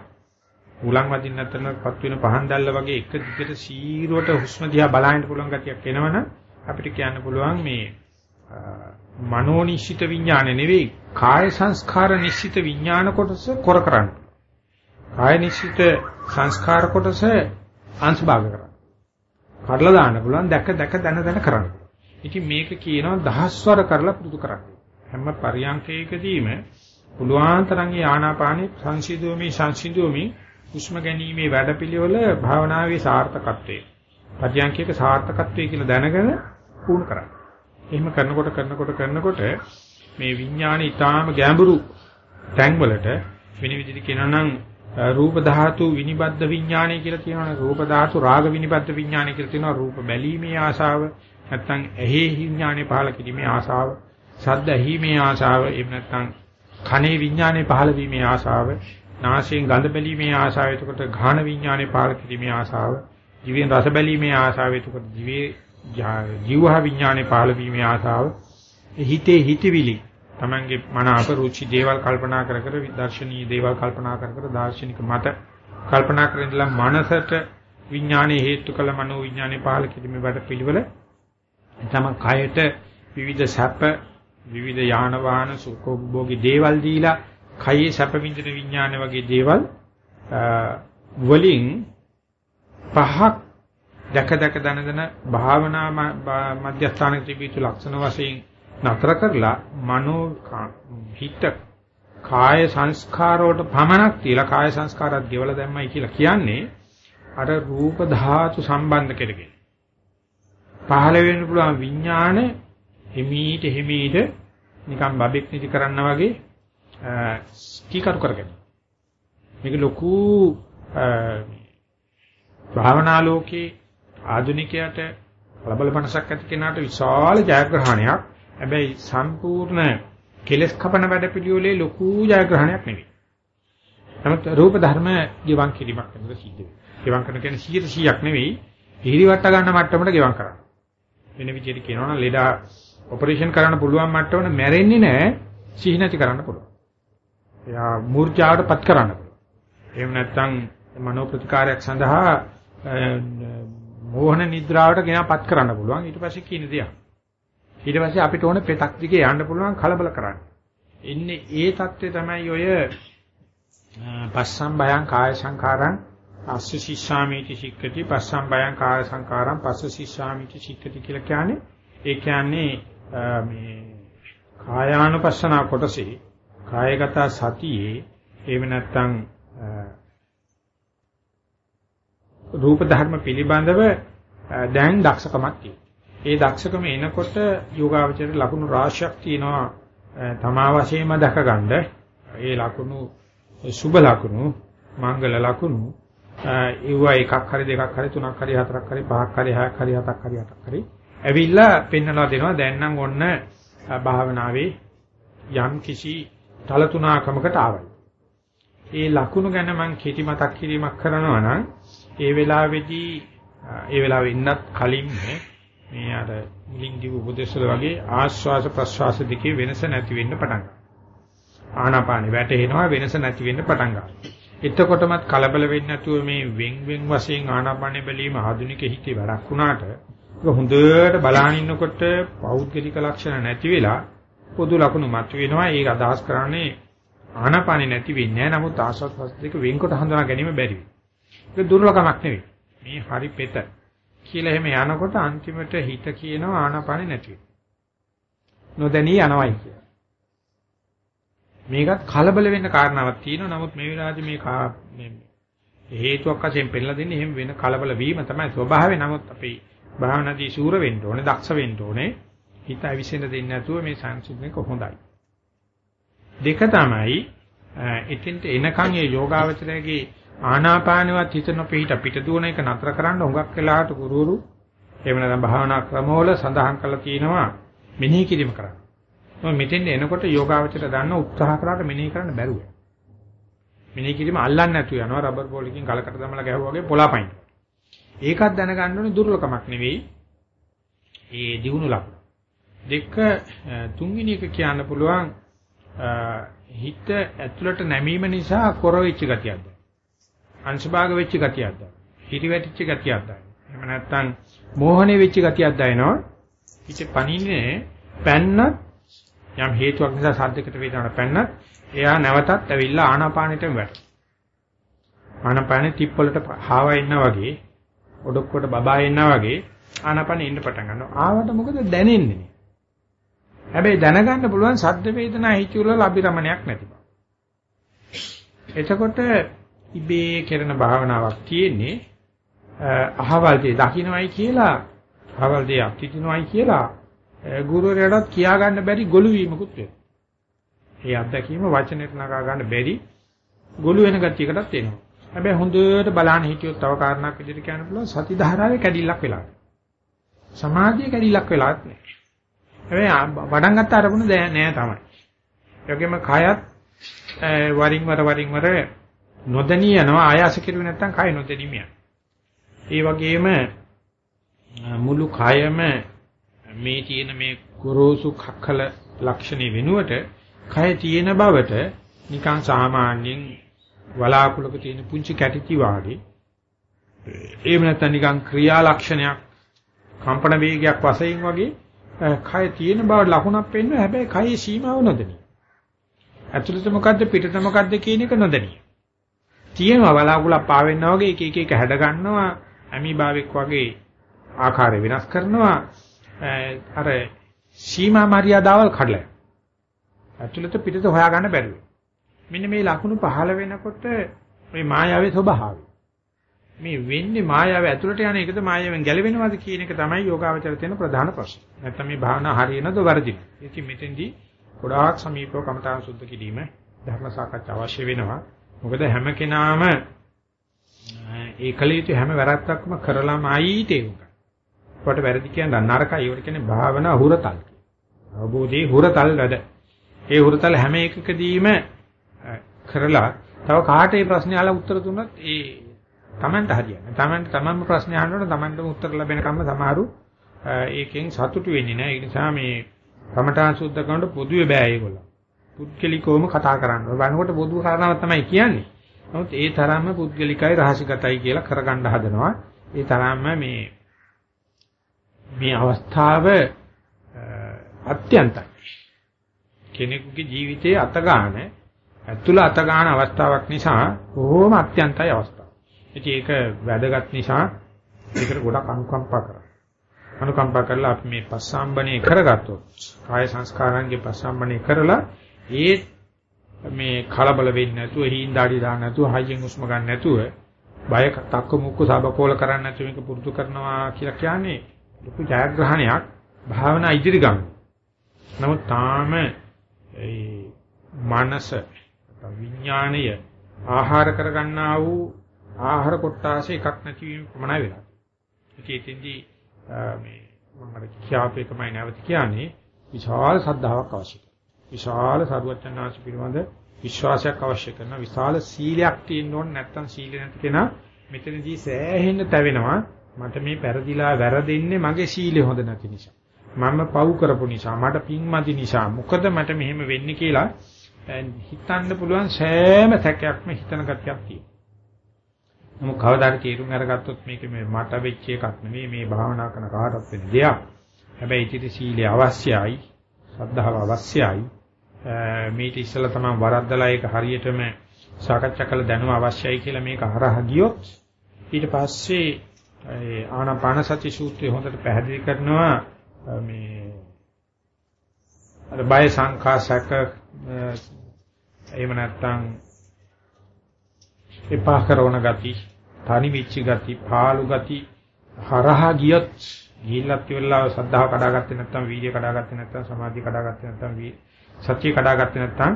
උලන් වදින්න නැතරනපත් වෙන පහන් දැල්ල වගේ එක දිගට සීරුවට හුස්ම දිහා බලන්න පුළුවන් ගතියක් එනවනම් අපිට කියන්න පුළුවන් මේ මනෝ නිශ්චිත විඥාන නෙවෙයි කාය සංස්කාර නිශ්චිත විඥාන කොටස කොර කරන්න. කාය නිශ්චිත සංස්කාර කොටස අංශභාග කරන්න. කඩලා දාන්න පුළුවන් දැක දැක දන දන කරන්න. ඉතින් මේක කියනවා දහස්වර කරලා පුරුදු කරන්න. හැම පරියන්කයකදීම පුළුවන් තරම් ආනාපානෙ සංසිඳුවමි සංසිඳුවමි හුස්ම ගැනීමේ වැඩපිළිවෙල භාවනාවේ සාර්ථකත්වය. පරියන්කයක සාර්ථකත්වය කියලා දැනගෙන පුහුණු කරන්න. එහෙම කරනකොට කරනකොට කරනකොට මේ විඥානේ ඊටාම ගැඹුරු තැන්වලට වෙන විදිහට කියනවා නම් රූප ධාතු විනිබද්ධ විඥානය කියලා කියනවනේ රූප ධාතු රාග විනිබද්ධ විඥානය කියලා කියනවා රූප බැලීමේ ආශාව නැත්නම් ඇහි විඥානේ පහළ කිරීමේ ආශාව ශබ්ද ඇහිීමේ ආශාව එහෙම නැත්නම් කනේ විඥානේ පහළ වීමේ ආශාව නාසයෙන් ගඳ බැලීමේ ආශාව එතකොට ඝාන විඥානේ පහළ කිරීමේ ආශාව දිවෙන් රස බැලීමේ ආශාව එතකොට දිවේ ජීවහ විඥානේ පහළ වීමේ ආශාව. හිතේ හිතවිලි තමන්ගේ මන අප රුචි දේවල් කල්පනා කර කර දර්ශනීය දේවල් කල්පනා කර කර දාර්ශනික මත කල්පනා කරන ඉඳලා මනසට විඥානයේ හේතු කළ මනෝ විඥානේ පහළ කිරීමේ වැඩ පිළිවෙල තම කයට විවිධ සැප විවිධ යාන වාහන සුඛෝභෝගී දේවල් දීලා කයේ සැප විඳින විඥාන වගේ දේවල් වලින් පහක් දැක දැක දන දන භාවනා මධ්‍යස්ථානක තිබීතු ලක්ෂණ වශයෙන් නතර කරලා මනෝ හිත කාය සංස්කාර වලට පමණක් තියලා කාය සංස්කාරات ගෙවලා දැම්මයි කියලා කියන්නේ අර රූප ධාතු සම්බන්ධ කෙරගෙන. පහළ වෙන්න පුළුවන් විඥාන හිමීට හිමීට නිකන් බබෙක් නිදි කරන්න වගේ කීකරු කරගෙන. මේක ලොකු භාවනා ලෝකේ ආධුනිකයට ලබල මනසක් ඇති කෙනාට විශාල ජයග්‍රහණයක්. හැබැයි සම්පූර්ණ කෙලස් කපන වැඩ පිළිවෙලේ ලොකු ජයග්‍රහණයක් නෙවෙයි. නමුත් රූප ධර්ම ගිවන් කිරීමක් වෙනද සිද්ධ වෙනවා. ගිවන් කරන කියන්නේ 100%ක් නෙවෙයි, හිරිවට ගන්න මට්ටමට ගිවන් කරනවා. වෙන විදිහට කියනවා නම් ලෙඩා ඔපරේෂන් කරන්න පුළුවන් මට්ටමට මැරෙන්නේ නැහැ, සිහි නැති කරන්න පුළුවන්. එයා මූර්ඡාවටපත් කරන්න පුළුවන්. එහෙම නැත්නම් මනෝ ප්‍රතිකාරයක් සඳහා මෝහන නිද්‍රාවට ගෙනපත් කරන්න පුළුවන්. ඊට පස්සේ කියන දේ. ඊට පස්සේ අපිට ඕන පෙතක් දිගේ යන්න පුළුවන් කලබල කරන්න. ඉන්නේ ඒ தත්ත්වය තමයි ඔය පස්සම් බයං කාය සංඛාරං අස්ස ශිෂ්‍යාමිති සික්කති පස්සම් බයං කාය සංඛාරං පස්ස ශිෂ්‍යාමිති සික්කති කියලා කියන්නේ ඒ කියන්නේ මේ කායානුපස්සනා කොටසේ කායගත සතියේ එහෙම නැත්නම් රූප ධර්ම පිළිබඳව දැන් දක්ෂකමක් තියෙනවා. ඒ දක්ෂකම එනකොට යෝගාවචරයේ ලකුණු රාශියක් තියෙනවා තමා වශයෙන්ම දැකගන්න. ඒ ලකුණු සුබ ලකුණු, මංගල ලකුණු ඒවා එකක් හරි දෙකක් හරි තුනක් හරි හතරක් හරි පහක් හරි හයක් හරි හතක් හරි අටක් හරි ඇවිල්ලා පෙන්වලා දෙනවා දැන් නම් ඔන්න භාවනාවේ යම් කිසි තලතුණකමකට ආවයි. ඒ ලකුණු ගැන මම කෙටි මතක් කිරීමක් කරනවා නම් ඒ වෙලාවේදී ඒ වෙලාවේ ඉන්නත් කලින් මේ අර මුලින් දීපු උපදේශවල වගේ ආශ්වාස ප්‍රශ්වාස දෙකේ වෙනස නැති වෙන්න පටන් ගන්නවා. ආනාපානෙ වැටෙනවා වෙනස නැති වෙන්න පටන් ගන්නවා. එතකොටමත් කලබල වෙන්නේ නැතුව මේ වෙන් වෙන් වශයෙන් ආනාපානෙ බැලීම ආධුනික හිතේ වැඩක් වුණාට ඒක හොඳට බලාගෙන ඉන්නකොට පෞද්ගලික ලක්ෂණ නැති වෙලා පොදු ලක්ෂණ මතුවෙනවා. ඒක අදහස් කරන්නේ ආනාපානෙ නැති වෙන්නේ නැහැ. නමුත් ආශ්වාස ප්‍රශ්වාස දෙක වෙන්කොට හඳුනා ගැනීම බැරි වෙනවා. ඒක දුර්ලභමක් නෙවෙයි. මේ හරි පෙත කියලා එහෙම යනකොට අන්තිමට හිත කියනවා ආනාපානෙ නැති වෙනවා. නොදැනී යනවයි කියලා. මේකත් කලබල වෙන්න කාරණාවක් තියෙනවා. නමුත් මේ වෙලාවේදී මේ මේ හේතුවක් වශයෙන් පෙන්නලා දෙන්නේ එහෙම වෙන කලබල වීම තමයි ස්වභාවය. නමුත් අපි භාවනාදී සූර වෙන්න ඕනේ, දක්ෂ වෙන්න ඕනේ. හිත අවිසෙන්න දෙන්නේ නැතුව මේ සංසිද්ධියක හොඳයි. දෙක තමයි එතෙන්ට එනකන් ඒ යෝගාවචරයේ ආනාපානවත් හිත නොපිට පිට දුවන එක නතර කරන්න හුඟක් වෙලාවට ගුරුවරු එහෙම නැත්නම් භාවනා ක්‍රමවල සඳහන් කරලා තියෙනවා මෙනෙහි කිරීම කරන්න. මොකද මෙතෙන්ට එනකොට යෝගාවචර දන්න උත්සාහ කරාට මෙනෙහි කරන්න බැරුව. මෙනෙහි කිරීම අල්ලන්නේ නැතු යනවා රබර් බෝලකින් ගලකට දමලා ගැහුවා වගේ පොළපයින්. ඒකත් දැනගන්න ඕනේ දුර්ලකමක් නෙවෙයි. ඒ දියුණු ලක්ෂණ. දෙක තුන්වෙනි එක කියන්න පුළුවන් හිත ඇතුළට නැමීම නිසා කොර වෙච්ච ගතියක්ද? අංශභාග වෙච්ච ගතියක්ද? හිරි වැටිච්ච ගතියක්ද? එහෙම නැත්නම් මෝහණේ වෙච්ච ගතියක්ද එනවා? හිත පණින්නේ පැන්නත් යම් හේතුවක් නිසා සද්දයකට වේදනාවට පැන්නත් එයා නැවතත් ඇවිල්ලා ආනාපානෙටම වැටෙනවා. ආනාපානෙ තිප්පලට හාවා ඉන්නා වගේ ඔඩොක්කොට බබා ඉන්නා වගේ ආනාපානෙ ඉන්න පටන් ගන්නවා. ආවට මොකද දැනෙන්නේ? හැබැයි දැනගන්න පුළුවන් සද්ද වේදනා හිතුවල අභිරමණයක් නැති බව. එතකොට ඉබේ කරන භාවනාවක් තියෙන්නේ අහවල් දේ දකින්නයි කියලා අහවල් දේ අත්විඳිනවයි කියලා ගුරුවරයාටත් කියා ගන්න බැරි ගොළු වීමකුත් වෙනවා. ඒ අත්දැකීම වචනෙට නගා ගන්න බැරි ගොළු වෙන ගතියකටත් එනවා. හැබැයි හොඳට බලන්න හිටියොත් තව කාරණාවක් විදිහට කියන්න පුළුවන් සති ධාරාවේ කැඩිල්ලක් වෙලා. සමාධියේ කැඩිල්ලක් වෙලාත් නෑ. හැබැයි වඩන් ගත්ත අරමුණ නෑ තමයි. ඒ වගේම කයත් වරින් වර වරින් වර නොදණී යනවා ආයාස කෙරුවේ නැත්නම් කය නොදැනීම යනවා. ඒ වගේම මුළු කයම මේ තියෙන මේ ගොරෝසු කක්කල ලක්ෂණේ වෙනුවට කය තියෙන බවට නිකන් සාමාන්‍යයෙන් වලාකුලක තියෙන පුංචි කැටිති වාගේ එහෙම නැත්නම් නිකන් ක්‍රියා ලක්ෂණයක් කම්පන වේගයක් වශයෙන් වගේ කය තියෙන බව ලකුණක් පෙන්වන හැබැයි කයේ සීමාව නොදෙනී. ඇතුළත මොකද්ද පිටත මොකද්ද කියන එක නොදෙනී. තියෙනවා බලාකුලක් පාවෙන්නා වගේ එක එක එක හැඩ ගන්නවා ඇමිබාවෙක් වගේ ආකාරය වෙනස් කරනවා අර සීමා මරියාදාවල් කඩලා. ඇතුළත පිටත හොයාගන්න බැරුව. මෙන්න මේ ලකුණු පහළ වෙනකොට මේ මායාවේ ස්වභාවය. මේ වෙන්නේ මායාව ඇතුළට යන එකද මායාවෙන් ගැලවෙනවද කියන එක තමයි යෝගාවචර තියෙන ප්‍රධාන ප්‍රශ්න. නැත්නම් මේ භාවනා හරියනද වර්ධින. ඉතින් මෙතෙන්දී ගොඩාක් සමීපව කමඨාන් සුද්ධ කිරීම ධර්ම සාකච්ඡා අවශ්‍ය වෙනවා. මොකද හැම කෙනාම ඒ කලියුතු හැම වැරද්දක්ම කරලාමයි තේරුම් ගන්න. කොට වැරදි කියන්නේ නරකයි. ඒවට කියන්නේ භාවනා හුරතල්. අවබෝධයේ හුරතල් වැඩ. ඒ හුරතල් හැම එකකදීම කරලා තව කාට මේ ප්‍රශ්නේ අහලා උත්තර දුන්නත් ඒ Tamanට හරියන්නේ. Tamanට තමන්ම ප්‍රශ්න අහනකොට Tamanටම උත්තර ලැබෙනකම්ම සමහරු ඒකෙන් සතුටු වෙන්නේ නැහැ. ඒ නිසා මේ කමඨාන් සුද්ධ කරනකොට පොදුවේ බෑ ඒගොල්ලෝ. පුද්ගලිකවම කතා කරන්න. බලනකොට පොදු කාරණාවක් තමයි කියන්නේ. නමුත් ඒ තරම්ම පුද්ගලිකයි රහසිගතයි කියලා කරගන්න හදනවා. ඒ තරම්ම මේ මේ අවස්ථාව අත්‍යන්තයි. කෙනෙකුගේ ජීවිතයේ අතගාන ඇතුළ අතගාන අවස්ථාවක් නිසා බොහෝම අත්‍යන්තයි අවස්ථාව. ඉතින් ඒක වැදගත් නිසා ඒකට ගොඩක් අනුකම්පා කරා. අනුකම්පා කරලා අපි මේ පස්සම්බනේ කරගත්තොත් කාය සංස්කාරයන්ගේ පස්සම්බනේ කරලා ඒ මේ කලබල වෙන්නේ නැතුව හීන්දාඩි දාන්න නැතුව හයියෙන් හුස්ම ගන්න නැතුව බය තක්ක මුක්ක සබකෝල කරන්නේ නැතුව මේක පුරුදු කරනවා කියලා කියන්නේ ලොකු ජයග්‍රහණයක් භාවනා ඉදිරි ගමන. නමුත් තාම ඒ මනස විඥාණය ආහාර කරගන්නා වූ ආහාර කොටාස එකක් නැති වීම ප්‍රමාණය වෙලා. ඉතින් එතෙන්දී මේ මම අර කියාපේකමයි නැවත කියන්නේ විශාල සද්ධාාවක් අවශ්‍යයි. විශාල සරුවචනාංශ පිළිබඳ විශ්වාසයක් අවශ්‍ය කරන විශාල සීලයක් තියෙන්න ඕන නැත්නම් සීල නැති කෙනා මෙතනදී සෑහෙන්න තැවෙනවා. මට මේ පෙරදිලා වැරදෙන්නේ මගේ සීලය හොඳ නැති නිසා. මම පව් කරපු නිසා, මට පිංමදි නිසා. මොකද මට මෙහෙම වෙන්නේ කියලා හිතන්න පුළුවන් සෑම තැකයක්ම හිතන ගතියක් තියෙනවා. නමුත් කවදාද තීරුම් අරගත්තොත් මේක මේ මට වෙච්ච එකක් නෙවෙයි මේ භාවනා කරන කාටවත් වෙන දෙයක්. හැබැයි ඉතින් සීලය අවශ්‍යයි, ශ්‍රද්ධාව අවශ්‍යයි. මේක ඉස්සලා තමයි වරද්දලා ඒක හරියටම සාකච්ඡා කළ දැනුම අවශ්‍යයි කියලා මේක හරහා ගියොත් ඊට පස්සේ ආනාපාන සති සූත්‍රය හොඳට පැහැදිලි කරනවා මේ අර බය සංඛාසක එහෙම නැත්නම් එපා කරන ගති, තනි වෙච්ච ගති, පාළු ගති හරහා ගියොත් ගිහිල්ලත් ඉවරලා සද්ධාව කඩාගත්තේ නැත්නම් වීර්ය කඩාගත්තේ නැත්නම් සමාධිය කඩාගත්තේ නැත්නම් සත්‍ය කඩාගත්තේ නැත්නම්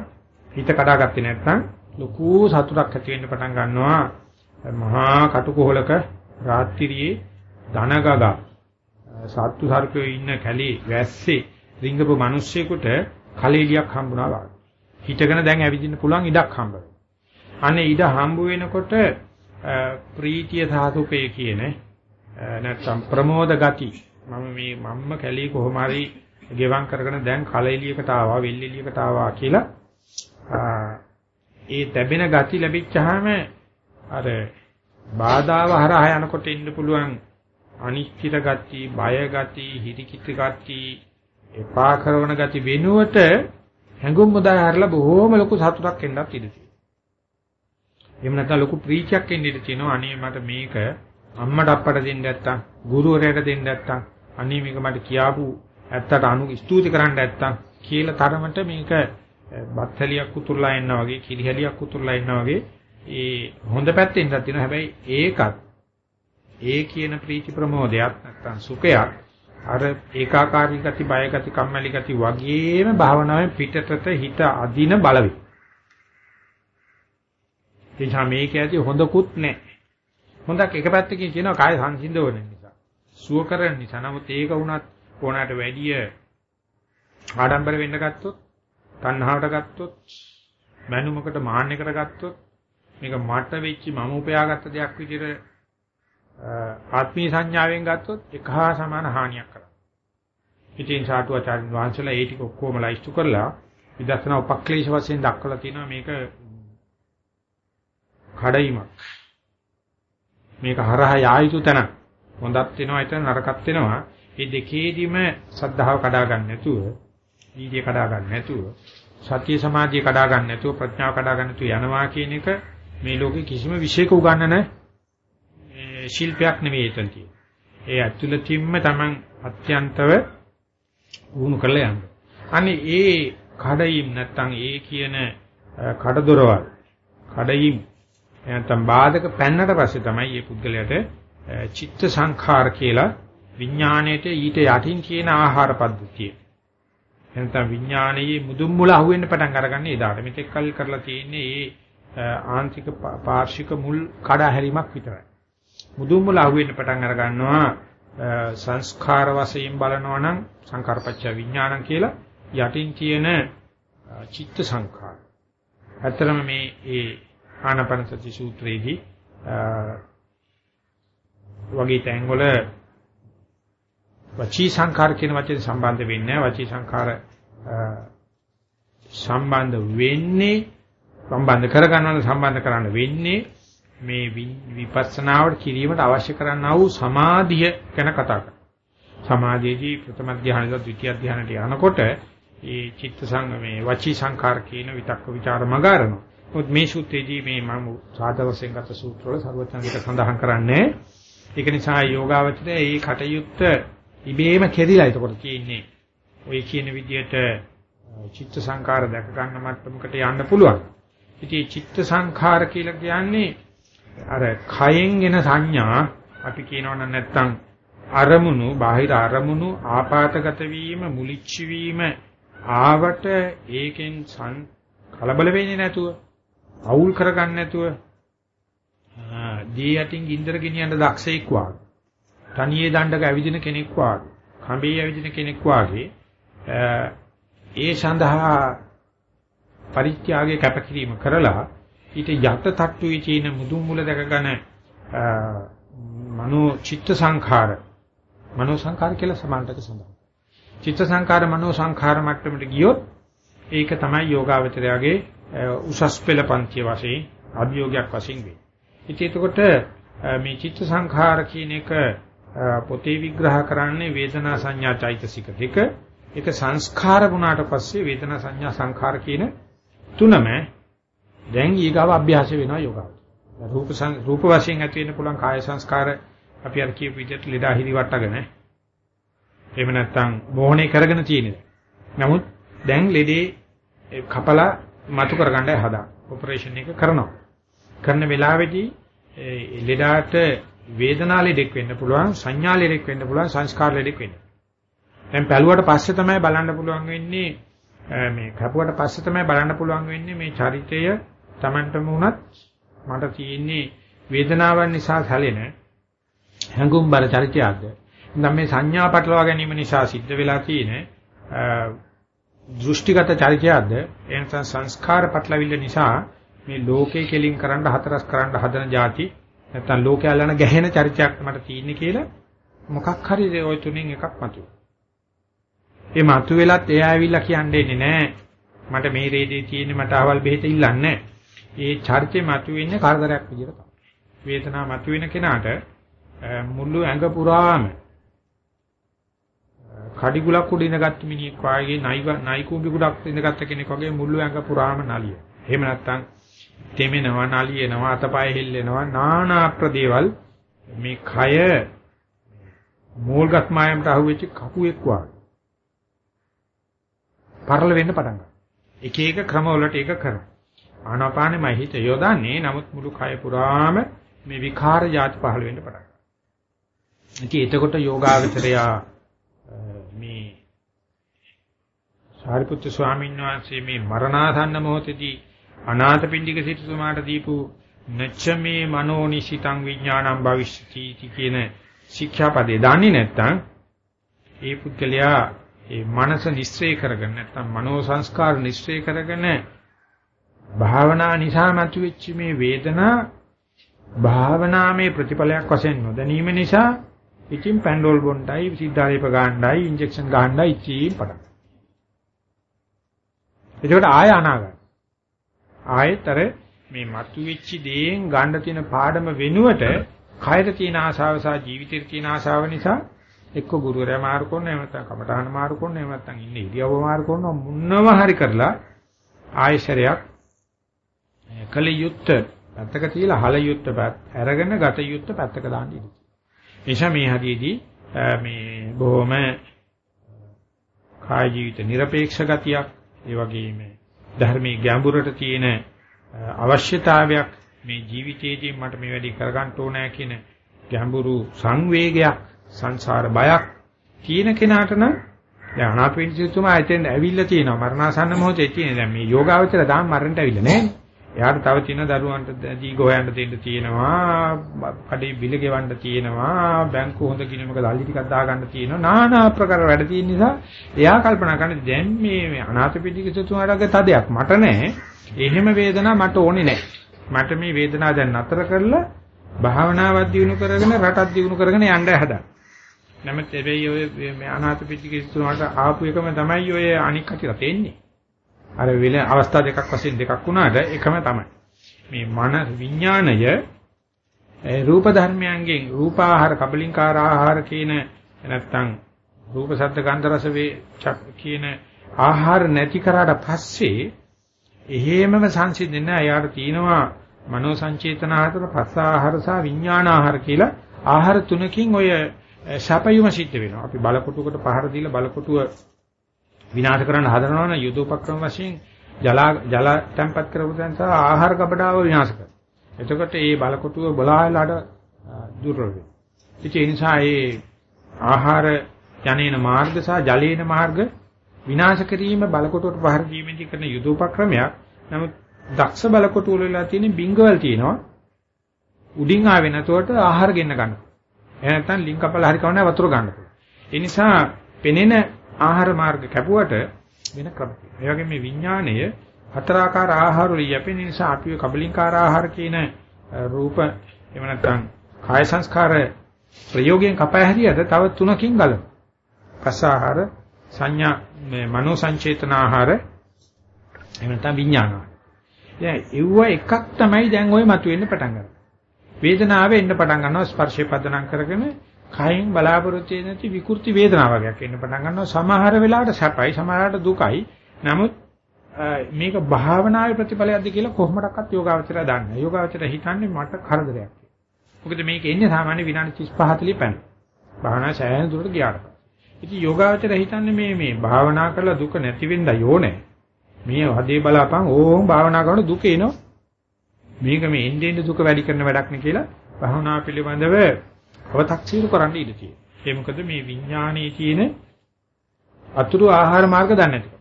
හිත කඩාගත්තේ නැත්නම් ලොකු සතුටක් ඇති වෙන්න පටන් ගන්නවා. මහා කටුකොහලක රාත්‍රියේ ධනගගා සත්තු සර්පයෝ ඉන්න කැලේ වැස්සේ රිංගපු මිනිස්සෙකුට කලෙලියක් හම්බුණා වගේ. හිතගෙන දැන් ඇවිදින්න පුළුවන් ඉඩක් හම්බ අනේ ඉඩ හම්බ වෙනකොට ප්‍රීතිය සාතුකය කියන නැත්නම් ප්‍රමෝද ගති මම මේ මම්ම කැලේ කොහොම හරි ගෙවම් කරගෙන දැන් කලෙලියකට ආවා වෙල්ෙලියකට ආවා කියලා ඒ තැබෙන ගති ලැබිච්චාම අර බාධාව හරහා යනකොට ඉන්න පුළුවන් අනිශ්චිත ගති, බය ගති, හිරිකිත ගති, එපා කරන ගති වෙනුවට හැඟුම් මුදා හැරලා බොහෝම ලොකු සතුටක් එන්නත් ඉඩ තියෙනවා. එහෙම නැත්නම් ලොකු ප්‍රීතියක් එන්න ඉඩ තියෙනවා. අනේ මට මේක අම්මට අප්පට දෙන්න නැත්තම්, ගුරුවරයාට දෙන්න නැත්තම්, අනේ මේක මට කියාපු ඇත්තට අනු ස්තුති කරන්න නැත්තම් කියලා තරමට මේක බත්හැලියක් උතුරලා එනවා වගේ, කිරිහැලියක් උතුරලා එනවා වගේ ඒ හොඳ පැත්තෙන් ඉඳලා තියෙනවා. හැබැයි ඒකත් ඒ කියන ප්‍රීති ප්‍රමෝදයක් නැත්තම් සුඛයක් අර ඒකාකාරී ගති, බය ගති, කම්මැලි ගති වගේම භාවනාවෙන් පිටතට හිත අදින බලවි. එනිසා මේක ඇති හොඳකුත් නැහැ. හොඳක් එක පැත්තකින් කියනවා කාය සංසිඳවන නිසා. සුව කරන නිසා. නමුත් ඒක වුණත් ඕනකට වැඩිය ආඩම්බර වෙන්න ගත්තොත්, තණ්හාවට ගත්තොත්, මනුමකට මාන්නයකට ගත්තොත් මේක මට වෙච්ච මම උපයාගත්ත දෙයක් විදිහට ආත්මීය සංඥාවෙන් ගත්තොත් එක හා සමාන හානියක් කරනවා. ඉතින් සාටුවාචාර්ය වංශලා ඒ ටික ඔක්කොම ලයිස්තු කරලා විදර්ශනා උපක්ලේශ වශයෙන් දක්වලා තිනවා මේක කඩයිමක්. මේක හරහා යා යුතු තැන. හොඳක් වෙනවා එතන නරකක් වෙනවා. මේ දෙකේදීම සද්ධාව කඩා ගන්න නැතුව, වීර්ය කඩා ගන්න නැතුව, සත්‍ය සමාධිය කඩා ගන්න නැතුව, ප්‍රඥාව කඩා ගන්න නැතුව යනවා කියන එක මේ ලෝකේ කිසිම විශේෂක උගන්නන ශිල්පයක් නෙවෙයි එතන තියෙන්නේ. ඒ ඇතුළතින්ම Taman අත්‍යන්තව වුණු කරලා යන්න. අනේ ඒ කඩයිම් නැත්තම් ඒ කියන කඩදොරවල් කඩයිම් නැත්තම් බාධක පැන්නට පස්සේ තමයි මේ පුද්ගලයාට චිත්ත සංඛාර කියලා විඥාණයට ඊට යටින් තියෙන ආහාර පද්ධතිය. එනතම් විඥානයේ මුදුන් මුල අහුවෙන්න පටන් අරගන්නේ එදාට. මෙතෙක් කල් කරලා තියෙන්නේ මේ ආන්තික පාර්ශික මුල් කඩා හැරීමක් විතරයි. මුදුන් මුල අහුවෙන්න පටන් අර ගන්නවා සංස්කාර වශයෙන් බලනවා නම් සංකාරපච්ච විඥානං කියලා යටින් තියෙන චිත්ත සංඛාර. ඇත්තරම මේ ඒ ආනාපාන සති සූත්‍රයේදී වගේ තැන්වල වචී සංඛාර කියන වචනේ සම්බන්ධ වෙන්නේ වචී සංඛාර සම්බන්ධ වෙන්නේ සම්බන්ධ කරගන්නවන සම්බන්ධ කරන්න වෙන්නේ මේ විපස්සනාවට කිරීමට අවශ්‍ය කරන්නා වූ සමාධිය ගැන කතා කරනවා. සමාධියේදී ප්‍රථම ධානයද ද්විතිය ධානයට යනකොට ඒ චිත්ත සංගමේ වචී සංඛාර කියන විතක්ක ਵਿਚාර මගාරනවා. මොකද මේ සූත්‍රයේදී මේ මම සාධක වශයෙන් ගත සූත්‍රවල සර්වඥාන්විත සඳහන් කරන්නේ ඒක නිසා යෝගාවචරය මේ කටයුත්ත ඉබේම කෙරිලා එතකොට තියෙන්නේ. ඔය කියන විදිහට චිත්ත සංඛාර දැක ගන්න මට්ටමකට යන්න පුළුවන්. ඉතින් චිත්ත සංඛාර කියලා කියන්නේ අර කයෙන් එන සංඥා අපි කියනවනම් නැත්තම් අරමුණු බාහිර අරමුණු ආපాతගත වීම මුලිච්ච වීම ආවට ඒකෙන් කලබල වෙන්නේ නැතුව අවුල් කරගන්න නැතුව දී යටින් ගින්දර ගෙනියන්න දක්ෂෙක් වාගේ තනියේ දණ්ඩක ඇවිදින කෙනෙක් වාගේ කඹේ ඇවිදින කෙනෙක් වාගේ ඒ සඳහා පරිත්‍යාගයේ කැපකිරීම කරලා ඊට යට තට්ටුවේ තියෙන මුදුන් මුල දැකගෙන මනෝ චිත්ත සංඛාර මනෝ සංඛාර කියලා සමානටක සඳහන්. චිත්ත සංඛාර මනෝ සංඛාර මට්ටමට ගියොත් ඒක තමයි යෝගාවචරයාගේ උසස් පෙළ පන්තිය වශයෙන් අභියෝගයක් වශයෙන් වෙන්නේ. ඉතින් එතකොට මේ චිත්ත සංඛාර කියන එක පොතේ විග්‍රහ කරන්නේ වේදනා සංඥා චෛතසික දෙක. ඒක සංස්කාර වුණාට පස්සේ වේදනා සංඥා සංඛාර කියන තුනම දැන් ඊගාව අභ්‍යාස වෙනවා යෝගාව. රූප රූප වශයෙන් ඇති වෙන්න පුළුවන් කාය සංස්කාර අපි අර කියපු විදිහට ලෙඩා හිරි වට්ටගෙන එහෙම නැත්නම් මෝහණය කරගෙන තියෙනවා. නමුත් දැන් ලෙඩේ කපලා මතු කරගන්නයි හදා. ඔපරේෂන් එක කරනවා. කරන වෙලාවේදී ලෙඩාට වේදනා ලෙඩෙක් වෙන්න පුළුවන්, සංඥා ලෙඩෙක් වෙන්න පුළුවන්, සංස්කාර ලෙඩෙක් වෙන්න. දැන් පැලුවට පස්සේ තමයි බලන්න පුළුවන් වෙන්නේ මේ කැපුවට පස්සේ තමයි බලන්න පුළුවන් වෙන්නේ මේ චරිතය Tamanටම වුණත් මට තියෙන්නේ වේදනාවන් නිසා සැලෙන හැඟුම් බර චර්චයක්ද. නම් මේ සංඥා පටලවා ගැනීම නිසා සිද්ධ වෙලා තියෙන දෘෂ්ටිගත චර්චයක්ද. එනසං සංස්කාර පටලවිල්ල නිසා මේ ලෝකේ කෙලින් කරන්න හතරස් කරන්න හදන જાති නැත්තම් ලෝකයාලන ගැහෙන චර්චයක් මට තියෙන්නේ කියලා මොකක් හරි ওই තුනෙන් එකක් මතුවේ. ඒ මතු වෙලත් එයා ඇවිල්ලා කියන්නේ නැහැ. මට මේ රේදී තියෙන්නේ මට ආවල් බෙහෙත ඉල්ලන්නේ නැහැ. ඒ චරිතේ මතුවෙන්නේ කරදරයක් විදියට තමයි. වේදනාව මතුවෙන කෙනාට මුළු ඇඟ පුරාම කඩිගුලක් උඩ ඉඳගත් මිනිහෙක් වාගේ නයි නයි කුඹි ගුඩක් ඉඳගත් කෙනෙක් වගේ මුළු ඇඟ පුරාම නලිය. එහෙම නැත්නම් තෙමෙනවා නලියනවා අතපය හෙල්ලෙනවා নানা ප්‍රදේවල් මේ කය මූල්ගත් මායමට අහුවෙච්ච කපුවෙක් වාගේ. පරල වෙන්න පටන් ගන්නවා. එක එක ක්‍රමවලට ඒක කරනවා. ආනාපානෙමයි හිත යොදන්නේ නමුත් මුළු කය පුරාම මේ විකාර જાති පහළ වෙන්න පටන් ගන්නවා. ඉතින් එතකොට යෝගාවචරයා මේ සාරිපුත්තු ස්වාමීන් වහන්සේ මේ මරණාසන්න මොහොතේදී අනාථපිණ්ඩික සිටුතුමාට දීපු නච්චමේ මනෝනිසිතං විඥානං භවිෂ්‍යති කියන ශික්ෂාපදේ දන්නේ නැත්නම් ඒ පුද්ගලයා ඒ මනස නිස්සය කරගෙන නැත්නම් මනෝ සංස්කාර නිස්සය කරගෙන භාවනා නිසා මතුවෙච්ච මේ වේදනා භාවනාමේ ප්‍රතිඵලයක් වශයෙන් නොදැනීම නිසා ඉතින් පැන්ඩෝල් බොණ්ඩයි සිද්ධාලේප ගන්නයි ඉන්ජෙක්ෂන් ගන්නයි ඉච්චීම් පටන්. එතකොට ආය අනාගත. ආයෙතර මේ මතුවෙච්ච දේෙන් ගන්න තියෙන පාඩම වෙනුවට කයට තියෙන ආශාව සහ ජීවිතේ තියෙන ආශාව නිසා එක්ක ගුරුවරයා මාරු කරනවා එහෙම නැත්නම් කමඨාන මාරු කරනවා එහෙම නැත්නම් ඉන්නේ ඉරියව්ව මාරු කරනවා මුන්නම හරි කරලා ආයශරයක් කල යුත්ත පැත්තක තියලා හල යුත්ත අරගෙන ගත යුත්ත පැත්තක දාන්න ඉන්නේ. එනිසා මේ හදියේදී මේ බොහොම කාය ජීවිත নিরপেক্ষ ගතියක් ඒ වගේම ධර්මයේ ගැඹුරට තියෙන අවශ්‍යතාවයක් මේ ජීවිතයේදී මට මේ වැඩි කරගන්න ඕනෑ කියන ගැඹුරු සංවේගයක් සංසාර බයක් තියෙන කෙනාට නම් දැන් අනාථපිණ්ඩිතුමා එතෙන් ඇවිල්ලා තියෙනවා මරණාසන්න මොහොතේ තියෙන දැන් මේ යෝගාවචර දාම් මරණට ඇවිල්ලා නැහැ එයාට තව තියෙන දරුවන්ට දීග හොයන්න දෙන්න තියෙනවා කඩේ බිල ගෙවන්න තියෙනවා බැංකු හොඳ කිනමක දල්ලි ටිකක් දාගන්න තියෙනවා নানা ආකාර වැඩ තියෙන නිසා එයා කල්පනා කරන්නේ දැන් මේ අනාථපිණ්ඩිතුමාටගේ තදයක් මට නැහැ එහෙම වේදනාවක් මට ඕනේ නැහැ මට මේ වේදනාව දැන් නතර කරලා භාවනාවක් දිනු කරගෙන රටක් දිනු කරගෙන යන්න හදා නමුත් හැබැයි ඔය මේ අනාථ පිටිකේතුමාට ආපු එකම තමයි ඔය අනික් කටියට තෙන්නේ. අර වෙන අවස්ථා දෙකක් වශයෙන් දෙකක් වුණාට එකම තමයි. මේ මන විඥාණය රූප ධර්මයන්ගෙන් රූපාහාර කබලින්කාර ආහාර කියන නැත්තම් රූප ශබ්ද ගන්ධ රස වේ කියන ආහාර නැති කරාට පස්සේ එහෙමම සංසිඳෙන්නේ නැහැ. යාට තියෙනවා මනෝ සංචේතන ආහාර, පස්ස ආහාර සහ විඥාන ආහාර කියලා ආහාර තුනකින් ඔය සැපයුම සිද්ධ වෙනවා. අපි බලකොටුවකට පහර දීලා බලකොටුව විනාශ කරන්න හදනවා නම් යුදෝපක්‍රම වශයෙන් ජල ජල තැම්පත් කරපු දැන් සහ ආහාර කබඩාව විනාශ කරනවා. එතකොට මේ බලකොටුව බලාලට දුර්වල වෙනවා. ඒ නිසා මේ ආහාර යන්නේන මාර්ග සහ ජලේන මාර්ග විනාශ කිරීම බලකොටුවට පහර දීමේදී කරන යුදෝපක්‍රමයක්. නමුත් දක්ෂ බලකොටුවල වෙලා තියෙන බිංගවල් තියෙනවා. උඩින් ආවේ නැතුවට ආහාර ගෙන්න ගන්නවා. එහෙ නැත්නම් ලින්ක් කපලා හරි කවන්නේ වතුර ගන්න පුළුවන්. ඒ නිසා පෙනෙන ආහාර මාර්ග කැපුවට වෙන ක්‍රම. ඒ වගේ මේ විඥාණය හතරාකාර ආහාර වල යැපෙන නිසා අපි කබලින්කාර ආහාර කියන රූප එහෙම නැත්නම් කාය සංස්කාර ප්‍රයෝගයෙන් කපා හැරියද තව තුනකින් ගලන. කස ආහාර සංඥා මේ මනෝ සංචේතන ආහාර එහෙම නැත්නම් විඥාන ආහාර. දැන් ඒව එකක් තමයි දැන් ওই මතුවෙන්න පටන් ගන්නේ. වේදනාව එන්න පටන් ගන්නවා ස්පර්ශය පදනම් කරගෙන කයින් බලාපොරොත්තු නැති විකෘති වේදනාවක් එන්න පටන් ගන්නවා. සමහර වෙලාවට සැපයි සමහරකට දුකයි. නමුත් මේක භාවනාවේ ප්‍රතිඵලයක්ද කියලා කොහොමඩක්වත් යෝගාවචරය දන්නේ නැහැ. යෝගාවචරය හිතන්නේ මට කරදරයක්. මොකද මේක එන්නේ සාමාන්‍ය විනාඩි 35 40 පැන. භාවනා සෑහෙන දුරට ගියාට ඉතින් යෝගාවචරය හිතන්නේ මේ මේ භාවනා කරලා දුක නැති වෙන්න යෝනේ මේ හදේ බලාපන් ඕම් භාවනා කරන දුක එනවා. මේක මේ එන්නේ එන්නේ දුක වැඩි කරන වැඩක් නේ කියලා භවනා පිළිබඳව අව탁සීරු කරන්න ඉඩ තියෙනවා. ඒ මොකද මේ විඥානයේ තියෙන අතුරු ආහාර මාර්ග දන්නේ නැතිකම.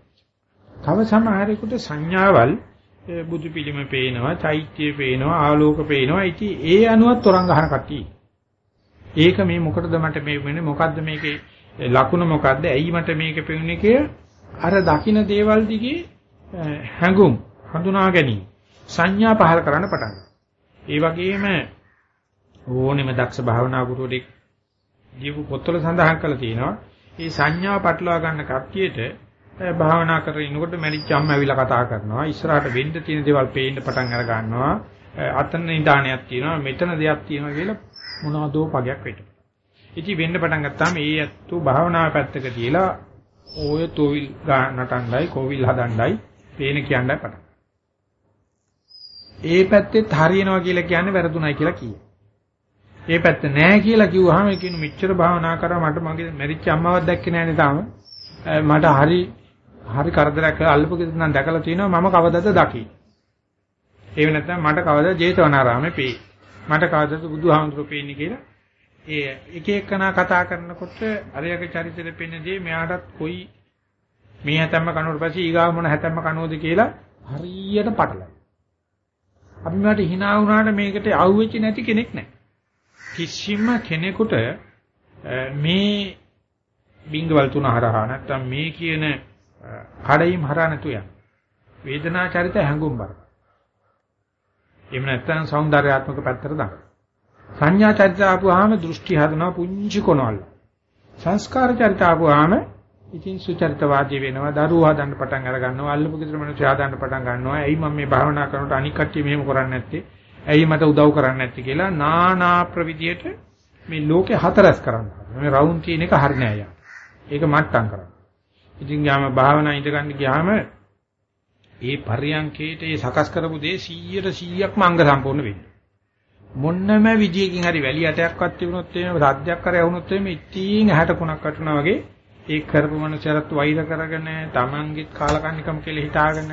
තව සමහරෙකුට සංඥාවල් බුදු පිළිම පේනවා, චෛත්‍ය පේනවා, ආලෝක පේනවා. ඉතින් ඒ අනුවත් තරංග ගන්න කට්ටිය. ඒක මේ මොකටද මට මේ වෙන්නේ? මොකද්ද මේකේ ලකුණ මොකද්ද? ඇයි මට මේක පෙනුනේ කිය අර දකින්න දේවල් දිගේ හැඟුම් හඳුනා ගැනීම සංඥා පහල කරන්න පටන් ඒ වගේම ඕනෙම දක්ෂ භාවනා ගුරුවරයෙක් ජීව පොත්වල සඳහන් කරලා තියෙනවා. මේ සංඥාව පටලවා ගන්න කට්ටියට භාවනා කරගෙන ඉනකොට මැරිච්ච අම්ම ඇවිල්ලා කතා කරනවා. ඉස්සරහට වෙන්න තියෙන දේවල් පේන්න පටන් අර ගන්නවා. අතන නිදානයක් තියෙනවා, මෙතන දෙයක් තියෙනවා කියලා මොනවදෝ පගයක් වෙට. ඉතින් වෙන්න පටන් ගත්තාම ඒ ඇත්තු භාවනාව පැත්තක තියලා ඔය තොවිල් නටණ්ඩයි, කොවිල් හදණ්ඩයි පේන කියන්නයි පටන්. ඒ පැත්තෙත් හරියනවා කියලා කියන්නේ වැරදුණයි කියලා කියයි. ඒ පැත්ත නෑ කියලා කිව්වහම ඒ කියන මෙච්චර භාවනා කරා මට මගේ මැරිච්ච අම්මවත් දැක්කේ නෑනේ තාම. මට හරි හරි කරදරයක් අල්ලපු කිසි නම් දැකලා තියෙනවා මම කවදද දකි. ඒ නැත්නම් මට කවදද ජේතවනාරාමේ පෙයි. මට කවදද බුදුහාමුදුරුවෝ පෙයින්නේ කියලා ඒ එක එකනා කතා කරනකොට අරයක චරිතෙට පෙන්නදී මෙයාටත් කොයි මේ හැතැම්ම කනුවට පස්සේ ඊගාව මොන හැතැම්ම කනුවද කියලා හරියට පටලයි. අපි මට hina වුණාට මේකට අහුවෙච්ච නැති කෙනෙක් නැහැ. කිසිම කෙනෙකුට මේ බිංගවල තුන හරහා නැත්තම් මේ කියන කඩයිම් හරහා නැතු යන වේදනා චරිත හැඟුම් බර. එහෙම නැත්තම් సౌందర్యාත්මක පැත්තට දාන. සංඥා චරිත ආපුවාම දෘෂ්ටි හදනවා පුංචි කොනවල. සංස්කාර චරිත ආපුවාම ඉතින් සුචරිතවාදී වෙනවා දරුවා හදන්න පටන් අර ගන්නවා අල්ලපු ගෙදර මිනිස්සු හදන්න පටන් ගන්නවා එයි මම මේ භාවනා කරනකොට අනික් කට්ටිය මෙහෙම කරන්නේ නැත්තේ ඇයි මට උදව් කරන්නේ නැත්තේ කියලා නානා ප්‍රවිධියට මේ ලෝකේ හතරස් කරන්න මේ රවුන්ඩ් තියෙන එක හරි නෑ යා. ඒක මට්ටම් කරන්න. ඉතින් යාම භාවනා ඉඳ ගන්න ගියාම ඒ පරියන්කේට ඒ සකස් කරපු දේ 100ට 100ක්ම අංග සම්පූර්ණ වෙන්නේ. මොන්නම විදියකින් හරි වැලිය ඇටයක්වත් තිබුණොත් එහෙම සද්දයක් කරේ වුණොත් එහෙම ඉතින් ඇහැට කුණක් වටුණා වගේ ඒ කරපු මනුස්සයරත් වෛර කරගෙන තමන්ගේත් කාලකන්නිකම කියලා හිතාගෙන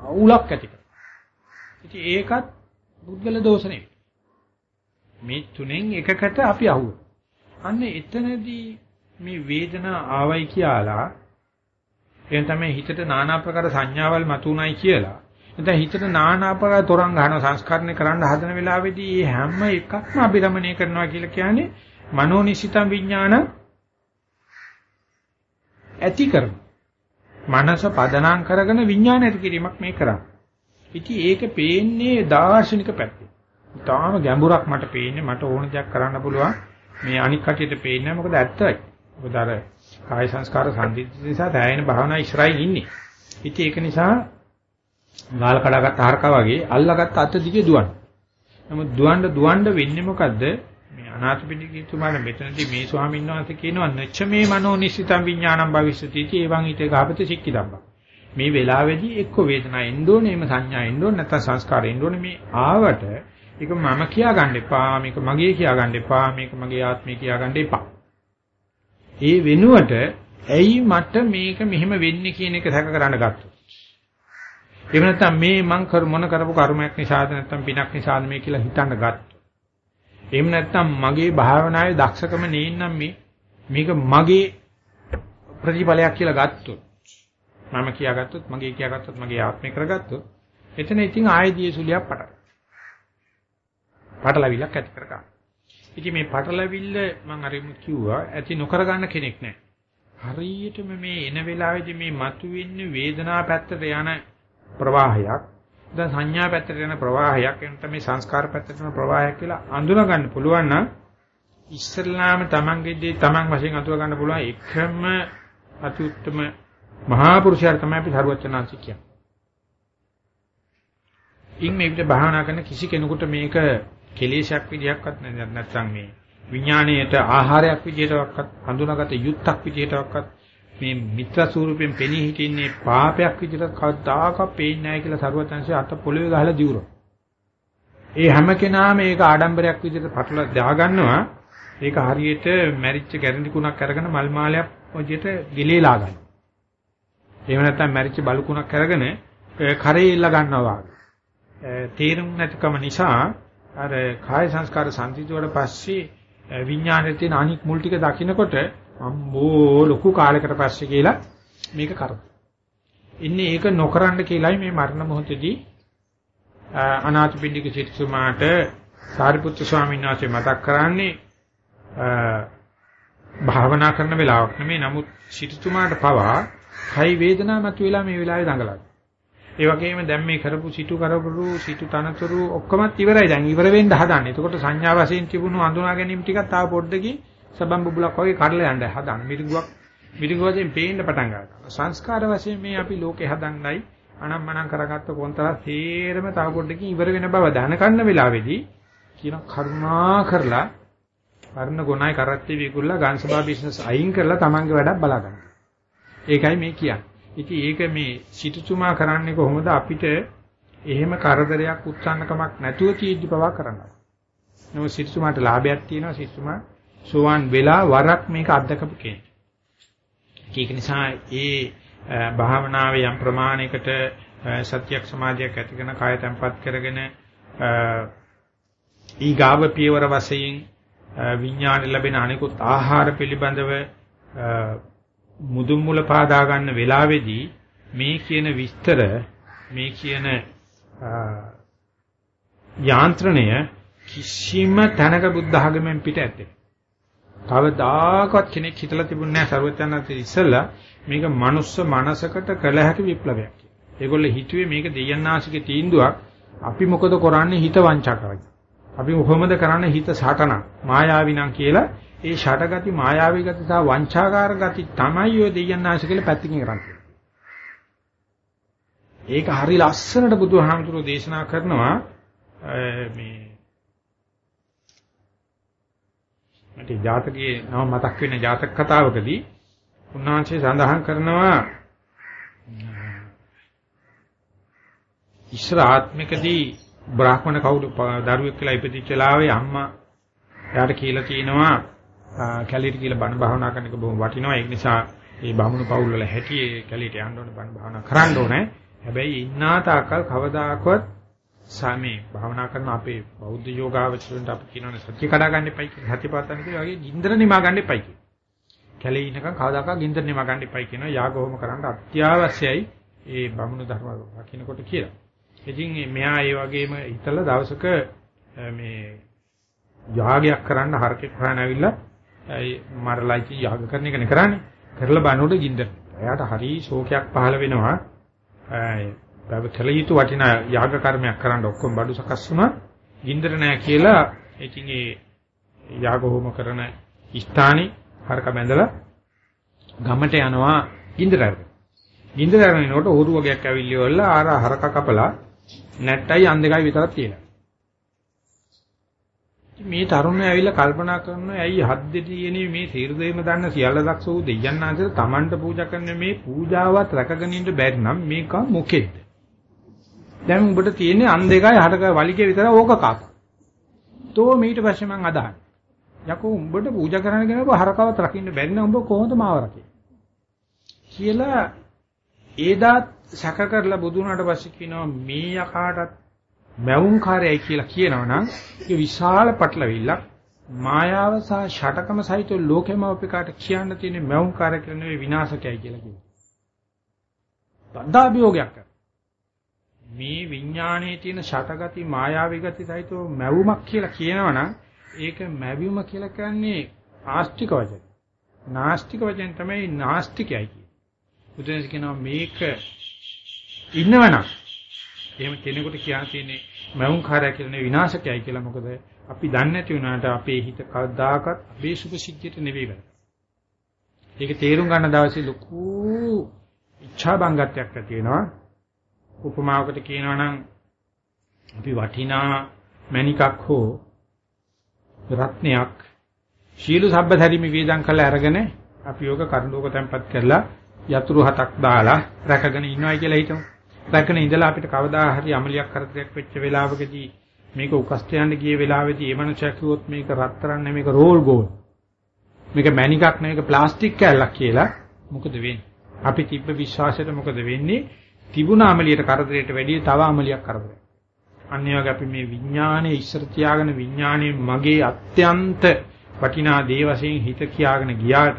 අවුලක් ඇති කරනවා. ඉතින් ඒකත් පුද්ගල දෝෂ නෙවෙයි. මේ තුනෙන් එකකට අපි අහුවෙ. අන්න එතනදී මේ වේදනාව ආවයි කියලා එහෙනම් තමයි හිතට নানা ආකාර සංඥාවල් මතුණයි කියලා. එතන හිතට নানা ආකාර තරංග ගන්න සංස්කරණය කරන්න හදන වෙලාවේදී මේ හැම එකක්ම අභිරමණය කරනවා කියලා කියන්නේ මනෝනිසිතම් විඥාන ඇති කරන. මනස පදනම් කරගෙන විඥාන ඇති කිරීමක් මේ කරන්නේ. ඉතින් ඒක පේන්නේ දාර්ශනික පැත්තෙන්. තාම ගැඹුරක් මට පේන්නේ මට ඕන දෙයක් කරන්න පුළුවන්. මේ අනික් කටියට පේන්නේ මොකද ඇත්තයි. මොකද අර කාය සංස්කාර සංදිත් නිසා දැයෙන භාවනා ඉස්සරහින් ඉන්නේ. ඉතින් ඒක නිසා ගාල කඩාගත් ආහාරකා වගේ අල්ලගත්ත අත දිගේ දුවන. නමුත් දුවන්න දුවන්න වෙන්නේ මොකද්ද? මේ අනාථපිණ්ඩිකතුමාට මෙතනදී මේ ස්වාමීන් වහන්සේ කියනවා නච්ච මේ මනෝ නිසිතං විඥානං භවිෂ්‍යති ඒවං ඊට ගාපත සික්කිදම්බ මේ වෙලාවේදී එක්ක වේදනාව එන්න ඕනේ එම සංඥා එන්න ඕනේ නැත්නම් සංස්කාර එන්න ඕනේ. මේ ආවට ඒක මම කියා ගන්න එපා මේක මගේ කියා ගන්න එපා මේක මගේ ආත්මය කියා ගන්න එපා. ඒ වෙනුවට ඇයි මට මේක මෙහෙම වෙන්නේ කියන එක සැක කරන්න ගත්තොත්? එහෙම නැත්නම් මේ මං කර මොන කරපු කර්මයක් නිසාද නැත්නම් පිනක් නිසාද මේ කියලා හිතන්න ගත්තා එහෙම නැත්නම් මගේ භාවනාවේ දක්ෂකම නේනම් මේ මේක මගේ ප්‍රතිඵලයක් කියලා ගත්තොත්? මම කියාගත්තොත් මගේ කියාගත්තොත් මගේ ආත්මය කරගත්තොත් එතන ඉතින් ආයදී සුලියක් පටල. පටලවිල්ලක් ඇති කර ගන්න. ඉතින් මේ පටලවිල්ල මම අරිමු කිව්වා ඇති නොකර ගන්න කෙනෙක් නැහැ. හරියටම මේ එන වෙලාවේදී මේ මතුවෙන්නේ වේදනාව පැත්තට යන ප්‍රවාහයක් දැන් සංඥා පැත්තට යන ප්‍රවාහයක් එනට මේ සංස්කාර පැත්තට යන ප්‍රවාහයක් කියලා අඳුන ගන්න පුළුවන් නම් ඉස්සල්ලාම තමන්ගේදී තමන් වශයෙන් අතුව ගන්න පුළුවන් එකම අතිඋත්තම මහා පුරුෂයාට තමයි අපි සරුවචනාංශ කියන්නේ. ඉන් මේ විදිහට භාවනා කරන කිසි කෙනෙකුට මේක කෙලේශයක් විදිහක්වත් නැත්නම් මේ විඥාණයට ආහාරයක් විදිහටවත් හඳුනාගත යුක්තක් විදිහටවත් මේ මිත්‍ර ස්වරූපයෙන් පෙනී හිටින්නේ පාපයක් විදිහට කවදාකවත් පේන්නේ නැහැ කියලා සරුවතංශය අත පොළවේ ගහලා දිවුරා. ඒ හැම කෙනාම මේක ආඩම්බරයක් විදිහට පටල දාගන්නවා. ඒක හරියට මැරිච්ච ගැරන්ටි කුණක් අරගෙන මල් මාලයක් විදිහට ගිලේලා ගන්න. එහෙම නැත්නම් මැරිච්ච බලු කුණක් අරගෙන කරේ ඉල්ල ගන්නවා වගේ. තේරුම් නැතිකම නිසා අර කාය සංස්කාර සංසිඳුවට පස්සේ විඥානයේ තියෙන අනික් මුල් ටික දකින්නකොට අම්බෝ ලොකු කාලයකට පස්සේ කියලා මේක කරා. ඉන්නේ ඒක නොකරන්න කියලායි මේ මරණ මොහොතදී අනාථපිණ්ඩික සිටුමාට සාරිපුත්තු ස්වාමීන් වහන්සේ මතක් කරන්නේ භාවනා කරන වෙලාවක් නෙමෙයි නමුත් සිටුමාට පවා කයි වේදනාවක් මතුවලා මේ වෙලාවේ දඟලනවා. ඒ වගේම දැන් මේ කරපු සිටු කරපු සිටු තනතුරු ඔක්කොමත් ඉවරයි දැන් ඉවර වෙන්න හදන්නේ. එතකොට සංඥා වශයෙන් තිබුණු අඳුනා ගැනීම ටිකක් තාම පොඩ්ඩකින් සබම් බුබුලක් වගේ කඩලා යන්න හදන. මිරිඟුවක් මිරිඟුව වශයෙන් පේන්න පටන් ගන්නවා. සංස්කාර වශයෙන් මේ අපි ලෝකේ හදන්නයි අනම්මනම් කරගත්ත කොන්තරා තේරම තව පොඩ්ඩකින් ඉවර වෙන බව දැනගන්න වෙලාවේදී කියන කරුණා කරලා වර්ණ ගුණයි කරත්තේ විකුල්ලා ගාන්සභා බිස්නස් අයින් කරලා තමන්ගේ වැඩක් බලා ගන්න. ඒකයි මේ කියන්නේ. ඉතින් ඒක මේ සිටුතුමා කරන්නේ කොහොමද අපිට එහෙම කරදරයක් උත්සන්නකමක් නැතුව කීද්දි පවා කරනවා. නමුත් සිටුතුමාට ලාභයක් තියෙනවා සිටුතුමා සෝවාන් වෙලා වරක් මේක අත්දකපු කෙනෙක්. ඒක නිසා ඒ භාවනාවේ යම් ප්‍රමාණයකට සත්‍යක් සමාධියක් ඇතිගෙන කාය තැම්පත් කරගෙන ඊගාව පියවර වශයෙන් විඥාන ලැබෙන අනිකුත් ආහාර පිළිබඳව මුදුන් මුල පාදා ගන්න වෙලාවේදී මේ කියන විස්තර මේ කියන යාන්ත්‍රණය කිසිම තැනක බුද්ධ ආගමෙන් පිට ඇත්තේ. කවදාකවත් කෙනෙක් හිතලා තිබුණේ නැහැ ਸਰවඥාන්ත ඉස්සලා මේක මනුස්ස මනසකට කළ හැකි විප්ලවයක් කියලා. ඒගොල්ලෝ හිතුවේ මේක දෙයන්නාසිකේ තීන්දුවක් අපි මොකද කරන්නේ හිත වංචා කරගෙන. අපි කොහොමද කරන්නේ හිත සටන මායාවිනම් කියලා ඒ ෂටගති මායාවී ගති සහ වංචාකාර ගති තමයි ඔය දෙයන්නාශ කියලා පැත්තකින් කරන්නේ. ඒක හරි ලස්සනට බුදුහාමුදුරෝ දේශනා කරනවා මේ මට ජාතකයේ නම මතක් වෙන ජාතක කතාවකදී උන්වහන්සේ සඳහන් කරනවා ඉස්සර ආත්මිකදී බ්‍රාහ්මණ කවුරු දරුවෙක් කියලා ඉපදිච්ච ලාවේ අම්මා එයාට කියලා කියනවා කැලීට කියලා බණ භාවනා කරන එක බොහොම වටිනවා. ඒක නිසා මේ බමුණු පවුල් වල හැටි ඒ කැලීට යන්න ඕනේ බණ භාවනා කරන්න ඕනේ. හැබැයි ඉන්නා තාකල් කවදාකවත් සමේ භාවනා කරන අපේ බෞද්ධ යෝගාවචරන්ට අපි කියනවානේ සත්‍ය කඩා ගන්න එපයි කියලා. සත්‍යපත්තන කියලා වගේ ගින්දර නිමා ගන්න එපයි කියලා. කැලේ ඉන්නකම් කවදාකවත් ගින්දර නිමා ගන්න එපයි කියනවා. යාගෝම කරන්න අත්‍යවශ්‍යයි ඒ බමුණු ධර්ම රකින්නකොට කියලා. ඉතින් මෙයා ඒ වගේම හිතලා දවසක මේ යාගයක් කරන්න හරකෙක් හොයන ඇවිල්ලා මරලයිචි යාග කරන එකනේ කරන්නේ. කරලා බලනකොට ගින්දර. එයාට හරි ශෝකයක් පහළ වෙනවා. ඒ කල යුතු වටිනා යාග කර්මයක් කරන්න ඔක්කොම බඩු සකස් වුණා. ගින්දර නැහැ කියලා ඉතින් ඒ යාග හෝම කරන ස්ථානේ හරක බැඳලා ගමට යනවා ගින්දර අරගෙන. ගින්දර අරගෙන එනකොට හොරු වගේක් ඇවිල්ලිවලා ආර හරක කපලා නැට්ටයි අන් දෙකයි විතරක් තියෙනවා. මේ තරුණය ඇවිල්ලා කල්පනා කරනවා ඇයි හද්දේ තියෙන්නේ මේ තීර්දේම දන්න සියල්ල දක්ෂ වූ දෙයයන් ආන්සර Tamanට පූජා කරන මේ පූජාවත් රැකගෙන ඉන්න බැරි නම් මේක මොකෙද්ද? දැන් උඹට තියෙන්නේ අන් දෙකයි හඩක වලිගේ විතර ඕක කාක තෝ ඊට පස්සේ මං අදහන යකෝ උඹට පූජා කරන්න කෙනෙක් හරකවත් රකින්න බැරි නම් උඹ කොහොමද මාව රකින්නේ? කියලා ඒදාත් සැක කරලා බුදුනාට පස්සේ කියනවා මේ යකාටත් මැවුම්කාරයයි කියලා කියනවනම් ඒක විශාල පටලවිල්ලක් මායාව සහ ෂටකම සහිත ලෝකෙම අපිකාට කියන්න තියෙන මැවුම්කාරය කියලා නෙවෙයි විනාශකයයි කියලා කියනවා. බද්ධාභියෝගයක් මේ විඥානයේ තියෙන ෂටගති මායාවී ගති සහිතව මැවුමක් කියලා කියනවනම් ඒක මැවීම කියලා කියන්නේ ආස්තික වචන. නාස්තික වචන තමයි නාස්තිකයයි කියන්නේ. බුදුන් කියනවා මේක ඉන්නවනම් එහෙම කෙනෙකුට කියන්න තියෙන්නේ මෞංකාරය කියලා විනාශකයයි කියලා මොකද අපි දන්නේ නැති වුණාට අපේ හිත කවදාකවත් අපේ සුභ සිද්ධියට නෙවෙයි වෙන්නේ. ඒක තේරුම් ගන්න දවසේ ලොකු ඉච්ඡා බංගත්වයක් ඇති වෙනවා. උපමාවකට කියනවා නම් අපි වටිනා මණිකක් හෝ රත්නයක් ශීල සබ්බධර්ම වේදම් කළ අරගෙන අපි යෝග කරුණෝක tempත් කරලා යතුරු හතක් දාලා රැකගෙන ඉන්නවයි කියලා හිතමු. රැකගෙන ඉඳලා අපිට කවදා හරි අමලියක් කරදරයක් වෙච්ච වෙලාවකදී මේක උකස්ට යන්න ගිය වෙලාවේදී ඒ මනුස්සයා කිව්වොත් මේක රත්තරන් නෙමෙයි මේක රෝල් ගෝල්. මේක මැණිකක් නෙමෙයි මේක ප්ලාස්ටික් කෑල්ලක් කියලා මොකද වෙන්නේ? අපි තිබ්බ විශ්වාසයට මොකද වෙන්නේ? තිබුණ අමලියට කරදරයට වැඩිය තව අමලියක් කරදරයක්. අනිවාර්ය අපි මේ විඥානයේ ඉස්සර තියාගෙන විඥානයේ මගේ අත්‍යන්ත වටිනා දේ වශයෙන් හිත කියාගෙන ගියාට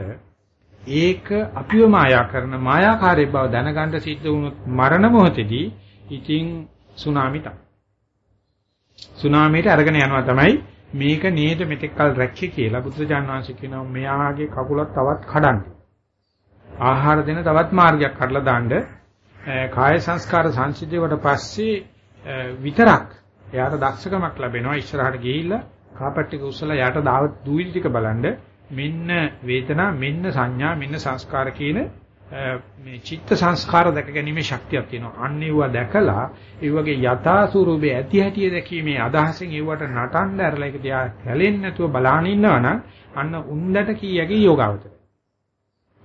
ඒක අපිව මායා කරන මායාකාරී බව දැනගන්න සිද්ධ වුණොත් මරණ මොහොතේදී ඉතින් සුනාමි තමයි. සුනාමියට අරගෙන යනවා තමයි මේක නේද මෙතෙක්කල් රැක්කේ කියලා බුදුරජාණන් වහන්සේ කියනවා මෙයාගේ කකුලක් තවත් කඩන්න. ආහාර දෙන තවත් මාර්ගයක් කඩලා දාන්න කාය සංස්කාර සංසිද්ධියට පස්සේ විතරක් එයාට දක්ෂකමක් ලැබෙනවා ඉස්සරහට ගිහිල්ලා කාපට් ටික උස්සලා යට දාව දූවිලි ටික බලන්න මෙන්න වේදනා මෙන්න සංඥා මෙන්න සංස්කාර කියන මේ චිත්ත සංස්කාර දැක ගැනීමේ ශක්තියක් තියෙනවා. අන්න ඒවා දැකලා ඒ වගේ යථා ස්වරූපේ ඇති හැටි දැකීමේ අදහසෙන් ඒවට නටන්න ඇරලා ඒක දිහා හැලෙන්නේ නැතුව බලාන ඉන්නවනම් අන්න උන්දට කීයගේ යෝගාවතර.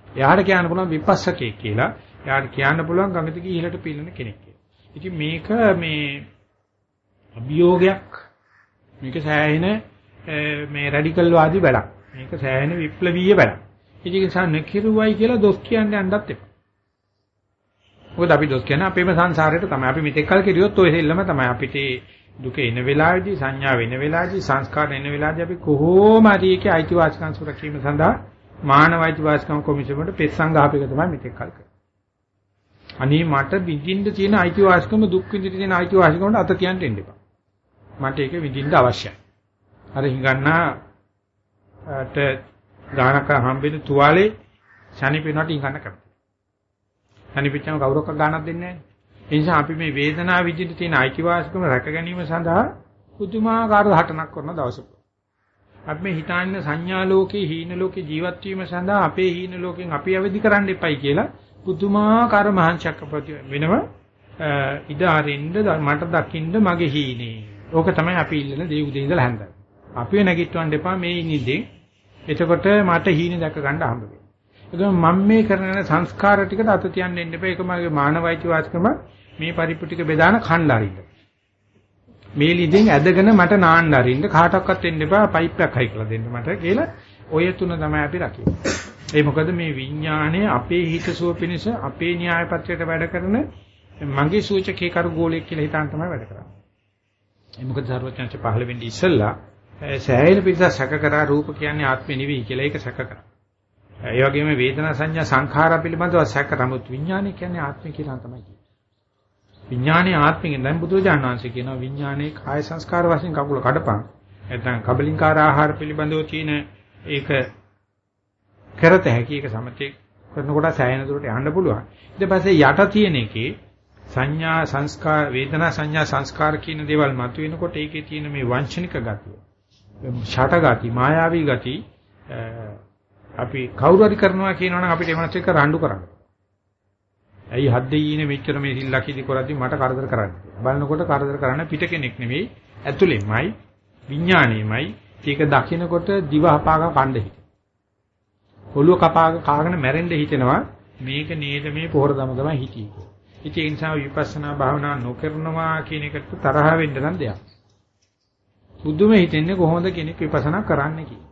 එයාට කියන්න පුළුවන් විපස්සකේ කියලා. එයාට කියන්න පුළුවන් ගඟට ගිහිලට පිළින කෙනෙක් කියලා. ඉතින් මේක මේ අභියෝගයක් මේක සෑහෙන මේ රැඩිකල් වාදී වැඩක්. මේක සෑහෙන විප්ලවීය වැඩක්. ඒක නිසා නකිරුවයි කියලා දොස් කියන්න යන්නත් එපා. මොකද අපි දොස් කියන්නේ අපේම සංසාරයට තමයි. අපි මෙතෙක් කල් කිරියොත් ඔය දෙල්ලම තමයි අපිට දුක එන වෙලාවේදී සංඥා වෙන වෙලාවේදී සංස්කාර එන වෙලාවේදී අපි කොහොම හරි ඒකේ අයිතිවාසිකම් සුරකීම සඳහා මානව අයිතිවාසිකම් කොමිසමට පෙස්සම් ගහපේක තමයි මෙතෙක් කල් කරන්නේ. අනේ මට විඳින්න තියෙන අයිතිවාසිකම දුක් විඳින්න තියෙන අයිතිවාසිකමට අත තියන්න දෙන්න එපා. මට ඒක විඳින්න අවශ්‍යයි. අර හිඟන්නාට ගානක හම්බෙන තුවාලේ ශනිපිනවට ඉඟන්න කැමති. ශනිපිච්චම කවුරක්ක ගානක් දෙන්නේ නැහැ. ඒ නිසා අපි මේ වේදනාව විදිහට තියෙන අයිතිවාසිකම රැක ගැනීම සඳහා පුදුමාකාර හටනක් කරන දවසක. අපි මේ හිතාන්න සංඥා ලෝකේ හීන ලෝකේ ජීවත් වීම සඳහා අපේ හීන ලෝකෙන් අපි අවදි කරන්න එපයි කියලා පුදුමාකාර මහන්සියක් අපති වෙනව ඉඩ අරින්න මට දකින්න මගේ හීනේ. ඕක තමයි අපි ඉල්ලන දේ උදේ ඉඳලා හැන්දා. අපිව නැගිටවන්න එපා මේ නිදෙන් එතකොට මට හීන දැක ගන්න හම්බ වෙනවා. ඒක මම මේ කරන සංස්කාර ටිකට අත තියන්න එන්න එපා. ඒක මගේ මානවයිති වාස්කම මේ පරිප්පු ටික බෙදාන කන්න අරින්න. මේ ලිඳෙන් ඇදගෙන මට නාන්න අරින්න කාටවත් එන්න එපා පයිප් එකක් හයි කරලා දෙන්න මට කියලා ඔය තුන තමයි අපි රකින්නේ. ඒ මොකද මේ විඥාණය අපේ හිතසුව පිණිස අපේ න්‍යාය පත්‍රයට වැඩ කරන මගේ සූචකේ කරු ගෝලයක් කියලා හිතාන තමයි වැඩ කරන්නේ. ඒ මොකද සර්වඥාච පහළ වෙන්නේ ඉස්සෙල්ලා සෑහෙන පිටස සැක කරා රූප කියන්නේ ආත්මෙ නෙවෙයි කියලා ඒක සැක කරා. ඒ වගේම වේදනා සංඥා සංඛාර පිළිබඳව සැක නමුත් විඥානය කියන්නේ ආත්මය කියලා තමයි කියන්නේ. විඥානයේ ආත්මයෙන් දැන් බුදුරජාණන් වහන්සේ කියනවා විඥානයේ කාය සංස්කාර වශයෙන් කකුල කඩපන්. නැත්නම් කබලින්කාර ආහාර පිළිබඳව තියෙන ඒක කරත හැකි ඒක සමතේ කරනකොට සෑහෙන දුරට යන්න පුළුවන්. ඊට පස්සේ යට තියෙන එකේ සංඥා සංස්කාර වේදනා සංඥා සංස්කාර කියන දේවල් මතුවෙනකොට ඒකේ තියෙන මේ වංචනික ගතිය ෂටගති මායාවී ගති අපි කවුරු හරි කරනවා කියනවනම් අපිට එමනස් එක රණ්ඩු කරන්න. ඇයි හද්දේ ඊනේ මෙච්චර මේ සිල්ලක්ීදි කරද්දි මට කරදර කරන්නේ. බලනකොට කරදර කරන්න පිට කෙනෙක් නෙවෙයි ඇතුළෙමයි විඥාණයමයි ඒක දකිනකොට දිව හපාග කණ්ඩ හිත. ඔළුව කපාග කාගෙන මැරෙන්න හිතෙනවා මේක නේද මේ පොහොර දම තමයි හිතී. ඉතින් ඒ නිසා විපස්සනා භාවනා නොකරනවා කියන එකට තරහ වෙන්න නම් දෙයක්. බුදුම හිතෙන්නේ කොහොමද කෙනෙක් විපස්සනා කරන්නේ කියලා.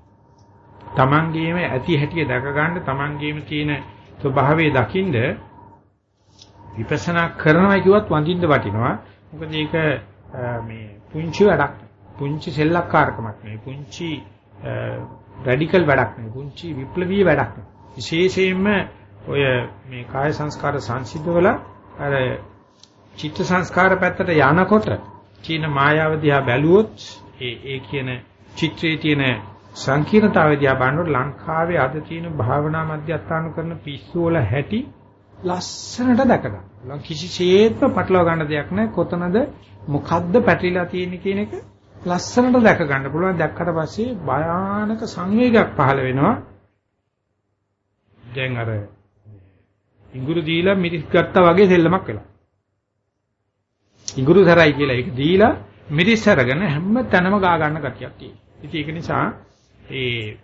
තමන්ගේම ඇති හැටිය දැක ගන්න තමන්ගේම තියෙන ස්වභාවය දකින්ද විපස්සනා කරනවා කිව්වත් වඳින්න වටිනවා. මොකද ඒක මේ පුංචි වැඩක්. පුංචි සෙල්ලක්කාරකමක් නෙවෙයි. පුංචි රැඩිකල් වැඩක් නෙවෙයි. පුංචි විප්ලවීය වැඩක් නෙවෙයි. විශේෂයෙන්ම ඔය මේ කාය සංස්කාර සංසිද්ධවල අර චිත්ත සංස්කාර පැත්තට යනකොට චීන මායාව දිහා බැලුවොත් ඒ ඒ කියන චිත්‍රයේ තියෙන සංකීර්ණතාවය දිහා බලනකොට ලංකාවේ අද තියෙන භාවනා මධ්‍යස්ථාන කරන පිස්සු වල හැටි ලස්සනට දැක ගන්න. කිසිසේත්ම පටලවා ගන්න දෙයක් නැහැ. කොතනද මොකද්ද පැටලිලා තියෙන්නේ කියන එක ලස්සනට දැක ගන්න පුළුවන්. දැක්කට පස්සේ භයානක සංවේගයක් පහළ වෙනවා. දැන් අර ඉඟුරු දීලා මිරිස් ගත්තා වගේ සෙල්ලමක් වෙලා. ඉඟුරු සරයි කියලා ඒක දීලා මිරිස් අරගෙන හැම තැනම ගා ගන්න ගතියක් තියෙනවා. ඉතින් ඒක නිසා ඒ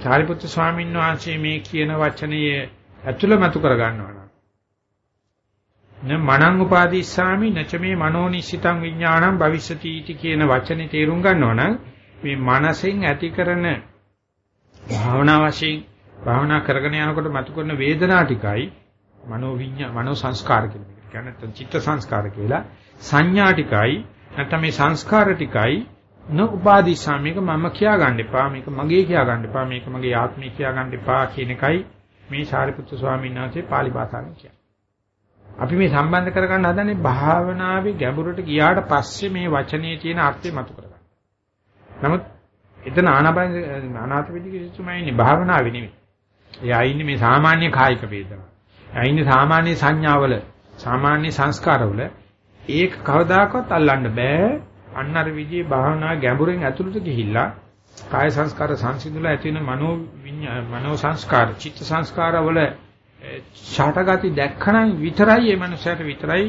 චාරිපුත්‍ර ස්වාමීන් වහන්සේ මේ කියන වචනයේ ඇතුළමතු කර ගන්නවා න මනං උපාදීස්සාමි නච මේ මනෝනිසිතං විඥානං භවිෂති इति කියන වචනේ තේරුම් ගන්නවා නම් මේ මනසෙන් ඇති කරන භාවනා වශයෙන් භාවනා කරගෙන යනකොට මතු කරන වේදනා ටිකයි මනෝ විඤ්ඤා මනෝ සංස්කාර කියන එක. කියන්නේ චිත්ත සංස්කාර කියලා සංඥා ටිකයි නැත්නම් මේ සංස්කාර ටිකයි නොඋපාදිසා මේක මම කියා ගන්න එපා මේක මගේ කියා ගන්න එපා මේක මගේ ආත්මය කියා ගන්න එපා කියන එකයි මේ සාරිපුත්‍ර ස්වාමීන් වහන්සේ pāli භාෂාවෙන් කියන්නේ. අපි මේ සම්බන්ධ කරගන්න හදන්නේ භාවනාවේ ගැඹුරට ගියාට පස්සේ මේ වචනේ තියෙන අර්ථය මතු කරගන්න. නමුත් එතන ආනාපාන අනාථ වෙදිකෙසුමයි ඉන්නේ භාවනාවේ නෙමෙයි. එයා ඉන්නේ මේ සාමාන්‍ය කායික වේදනා. එයා ඉන්නේ සාමාන්‍ය සංඥාවල, සාමාන්‍ය සංස්කාරවල ඒක කවදාකවත් අල්ලන්න බෑ. අන්න අර විදිහේ භාවනා ගැඹුරෙන් ඇතුළට ගිහිල්ලා කාය සංස්කාර සංසිඳුලා ඇති වෙන මනෝ මනෝ සංස්කාර, චිත්ත සංස්කාර වල ඡාටගති දැක්කනම් විතරයි මේ මනුස්සයාට විතරයි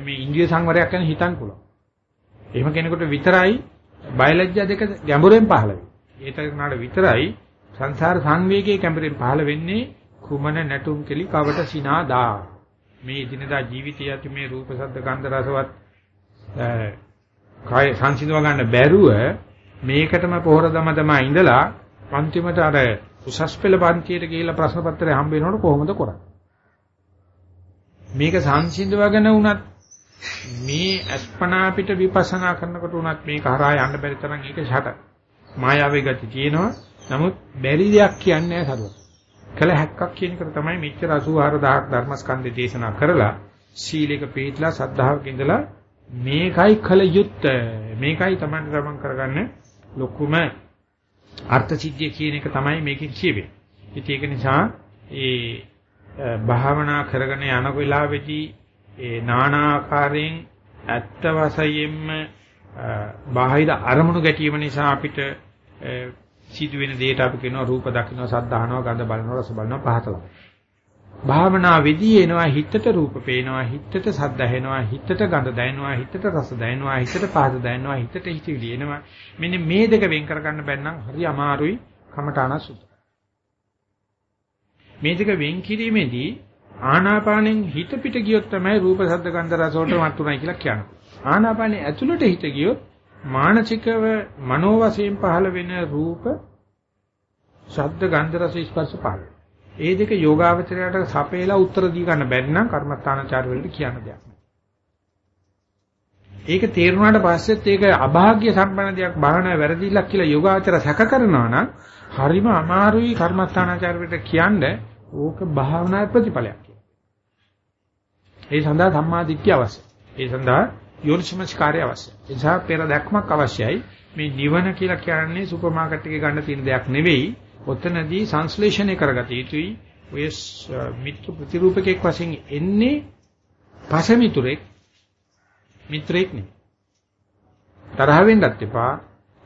මේ ඉන්ද්‍රිය සංවරයක් ගැන හිතන්න පුළුවන්. එහෙම කෙනෙකුට විතරයි බයලජ්ජා දෙක ගැඹුරෙන් පහළ වෙන්නේ. ඒතරනාට විතරයි සංසාර සංවේගයේ ගැඹුරෙන් පහළ වෙන්නේ කුමන නැටුම් කෙලි කවට සිනාදා. මේ දිනදා ජීවිතය ඇති මේ රූප ශබ්ද ගන්ධ රසවත් කාය සංසිඳව ගන්න බැරුව මේකටම පොහොර දම දමා ඉඳලා අන්තිමට අර උසස් පෙළ පන්තියට ගිහිල්ලා ප්‍රශ්න පත්‍රය හම්බ වෙනකොට කොහොමද කරන්නේ? මේක සංසිඳවගෙන වුණත් මේ අස්පනා පිට විපස්සනා කරනකොට උනත් මේක හරහා යන්න බැරි තරම් ඒක ෂට. මායාවේ ගති තියෙනවා. නමුත් බැරි දෙයක් කියන්නේ නැහැ සරුවත්. කළ හැක්කක් කියන එක තමයි මෙච්චර 84000ක් ධර්මස්කන්ධය දේශනා කරලා සීලයක පිළිපදලා සද්ධාවක ඉඳලා මේකයි කළ යුත්තේ මේකයි Taman ගමන් කරගන්න ලොකුම අර්ථ සිද්ධිය කියන එක තමයි මේකෙන් කියවෙන්නේ. ඉතින් ඒක නිසා ඒ භාවනා කරගෙන යන වෙලාවේදී ඒ নানা ආකාරයෙන් ඇත්ත වශයෙන්ම බාහිර අරමුණු ගැටීම නිසා අපිට සිදුවෙන දේට අපි කියනවා රූප දකින්නවා සද්ද අහනවා ගඳ බලනවා රස බලනවා පහත ලබනවා. භාවනා වෙදී එනවා හිතට රූප පේනවා හිතට සද්ද ඇහෙනවා හිතට ගඳ දැනෙනවා හිතට රස දැනෙනවා හිතට පහත දැනෙනවා හිතට හිතවිලි එනවා. මෙන්න මේ දෙක වෙන් කරගන්න බැන්නම් හරි අමාරුයි කමඨාන සුද්ධ. මේ දෙක වෙන් කිරීමේදී ආනාපානෙන් හිත පිට ගියොත් තමයි රූප ශබ්ද ගන්ධ රස වලට මතුණයි කියලා කියන්නේ. ආනාපානෙ ඇතුළට හිත ගියොත් මානසිකව මනෝ වශයෙන් පහළ වෙන රූප ශබ්ද ගන්ධ රස ස්පර්ශ පහළ. ඒ දෙක යෝගාවචරයට සපේලා උත්තර දී ගන්න බැරි නම් කර්මස්ථානචාර වලට කියන්න දෙයක් නෑ. ඒක තේරුණාට පස්සෙත් ඒක අභාග්‍ය සම්පන්න දෙයක් බාහන වැරදිලක් කියලා යෝගාචර සැක කරනවා නම් හරිම අමාරුයි කර්මස්ථානචාර වලට කියන්නේ ඕක භාවනාවේ ප්‍රතිඵලයක්. ඒ සඳහා සම්මා දිට්ඨිය අවශ්‍යයි. ඒ සඳහා යෝනිසමස්කාරය අවශ්‍යයි. ඒ නිසා පෙර දැක්මක් අවශ්‍යයි. මේ නිවන කියලා කියන්නේ සුපර් මාකට් එකේ ගන්න තියෙන දෙයක් නෙවෙයි. ඔතනදී සංශ්ලේෂණය කරගත යුතුයි. ඔය මිත්‍ර ප්‍රතිරූපකයක් වශයෙන් එන්නේ පසමිතුරෙක් මිත්‍රෙක් නෙවෙයි. තරහ වෙන්නත් එපා,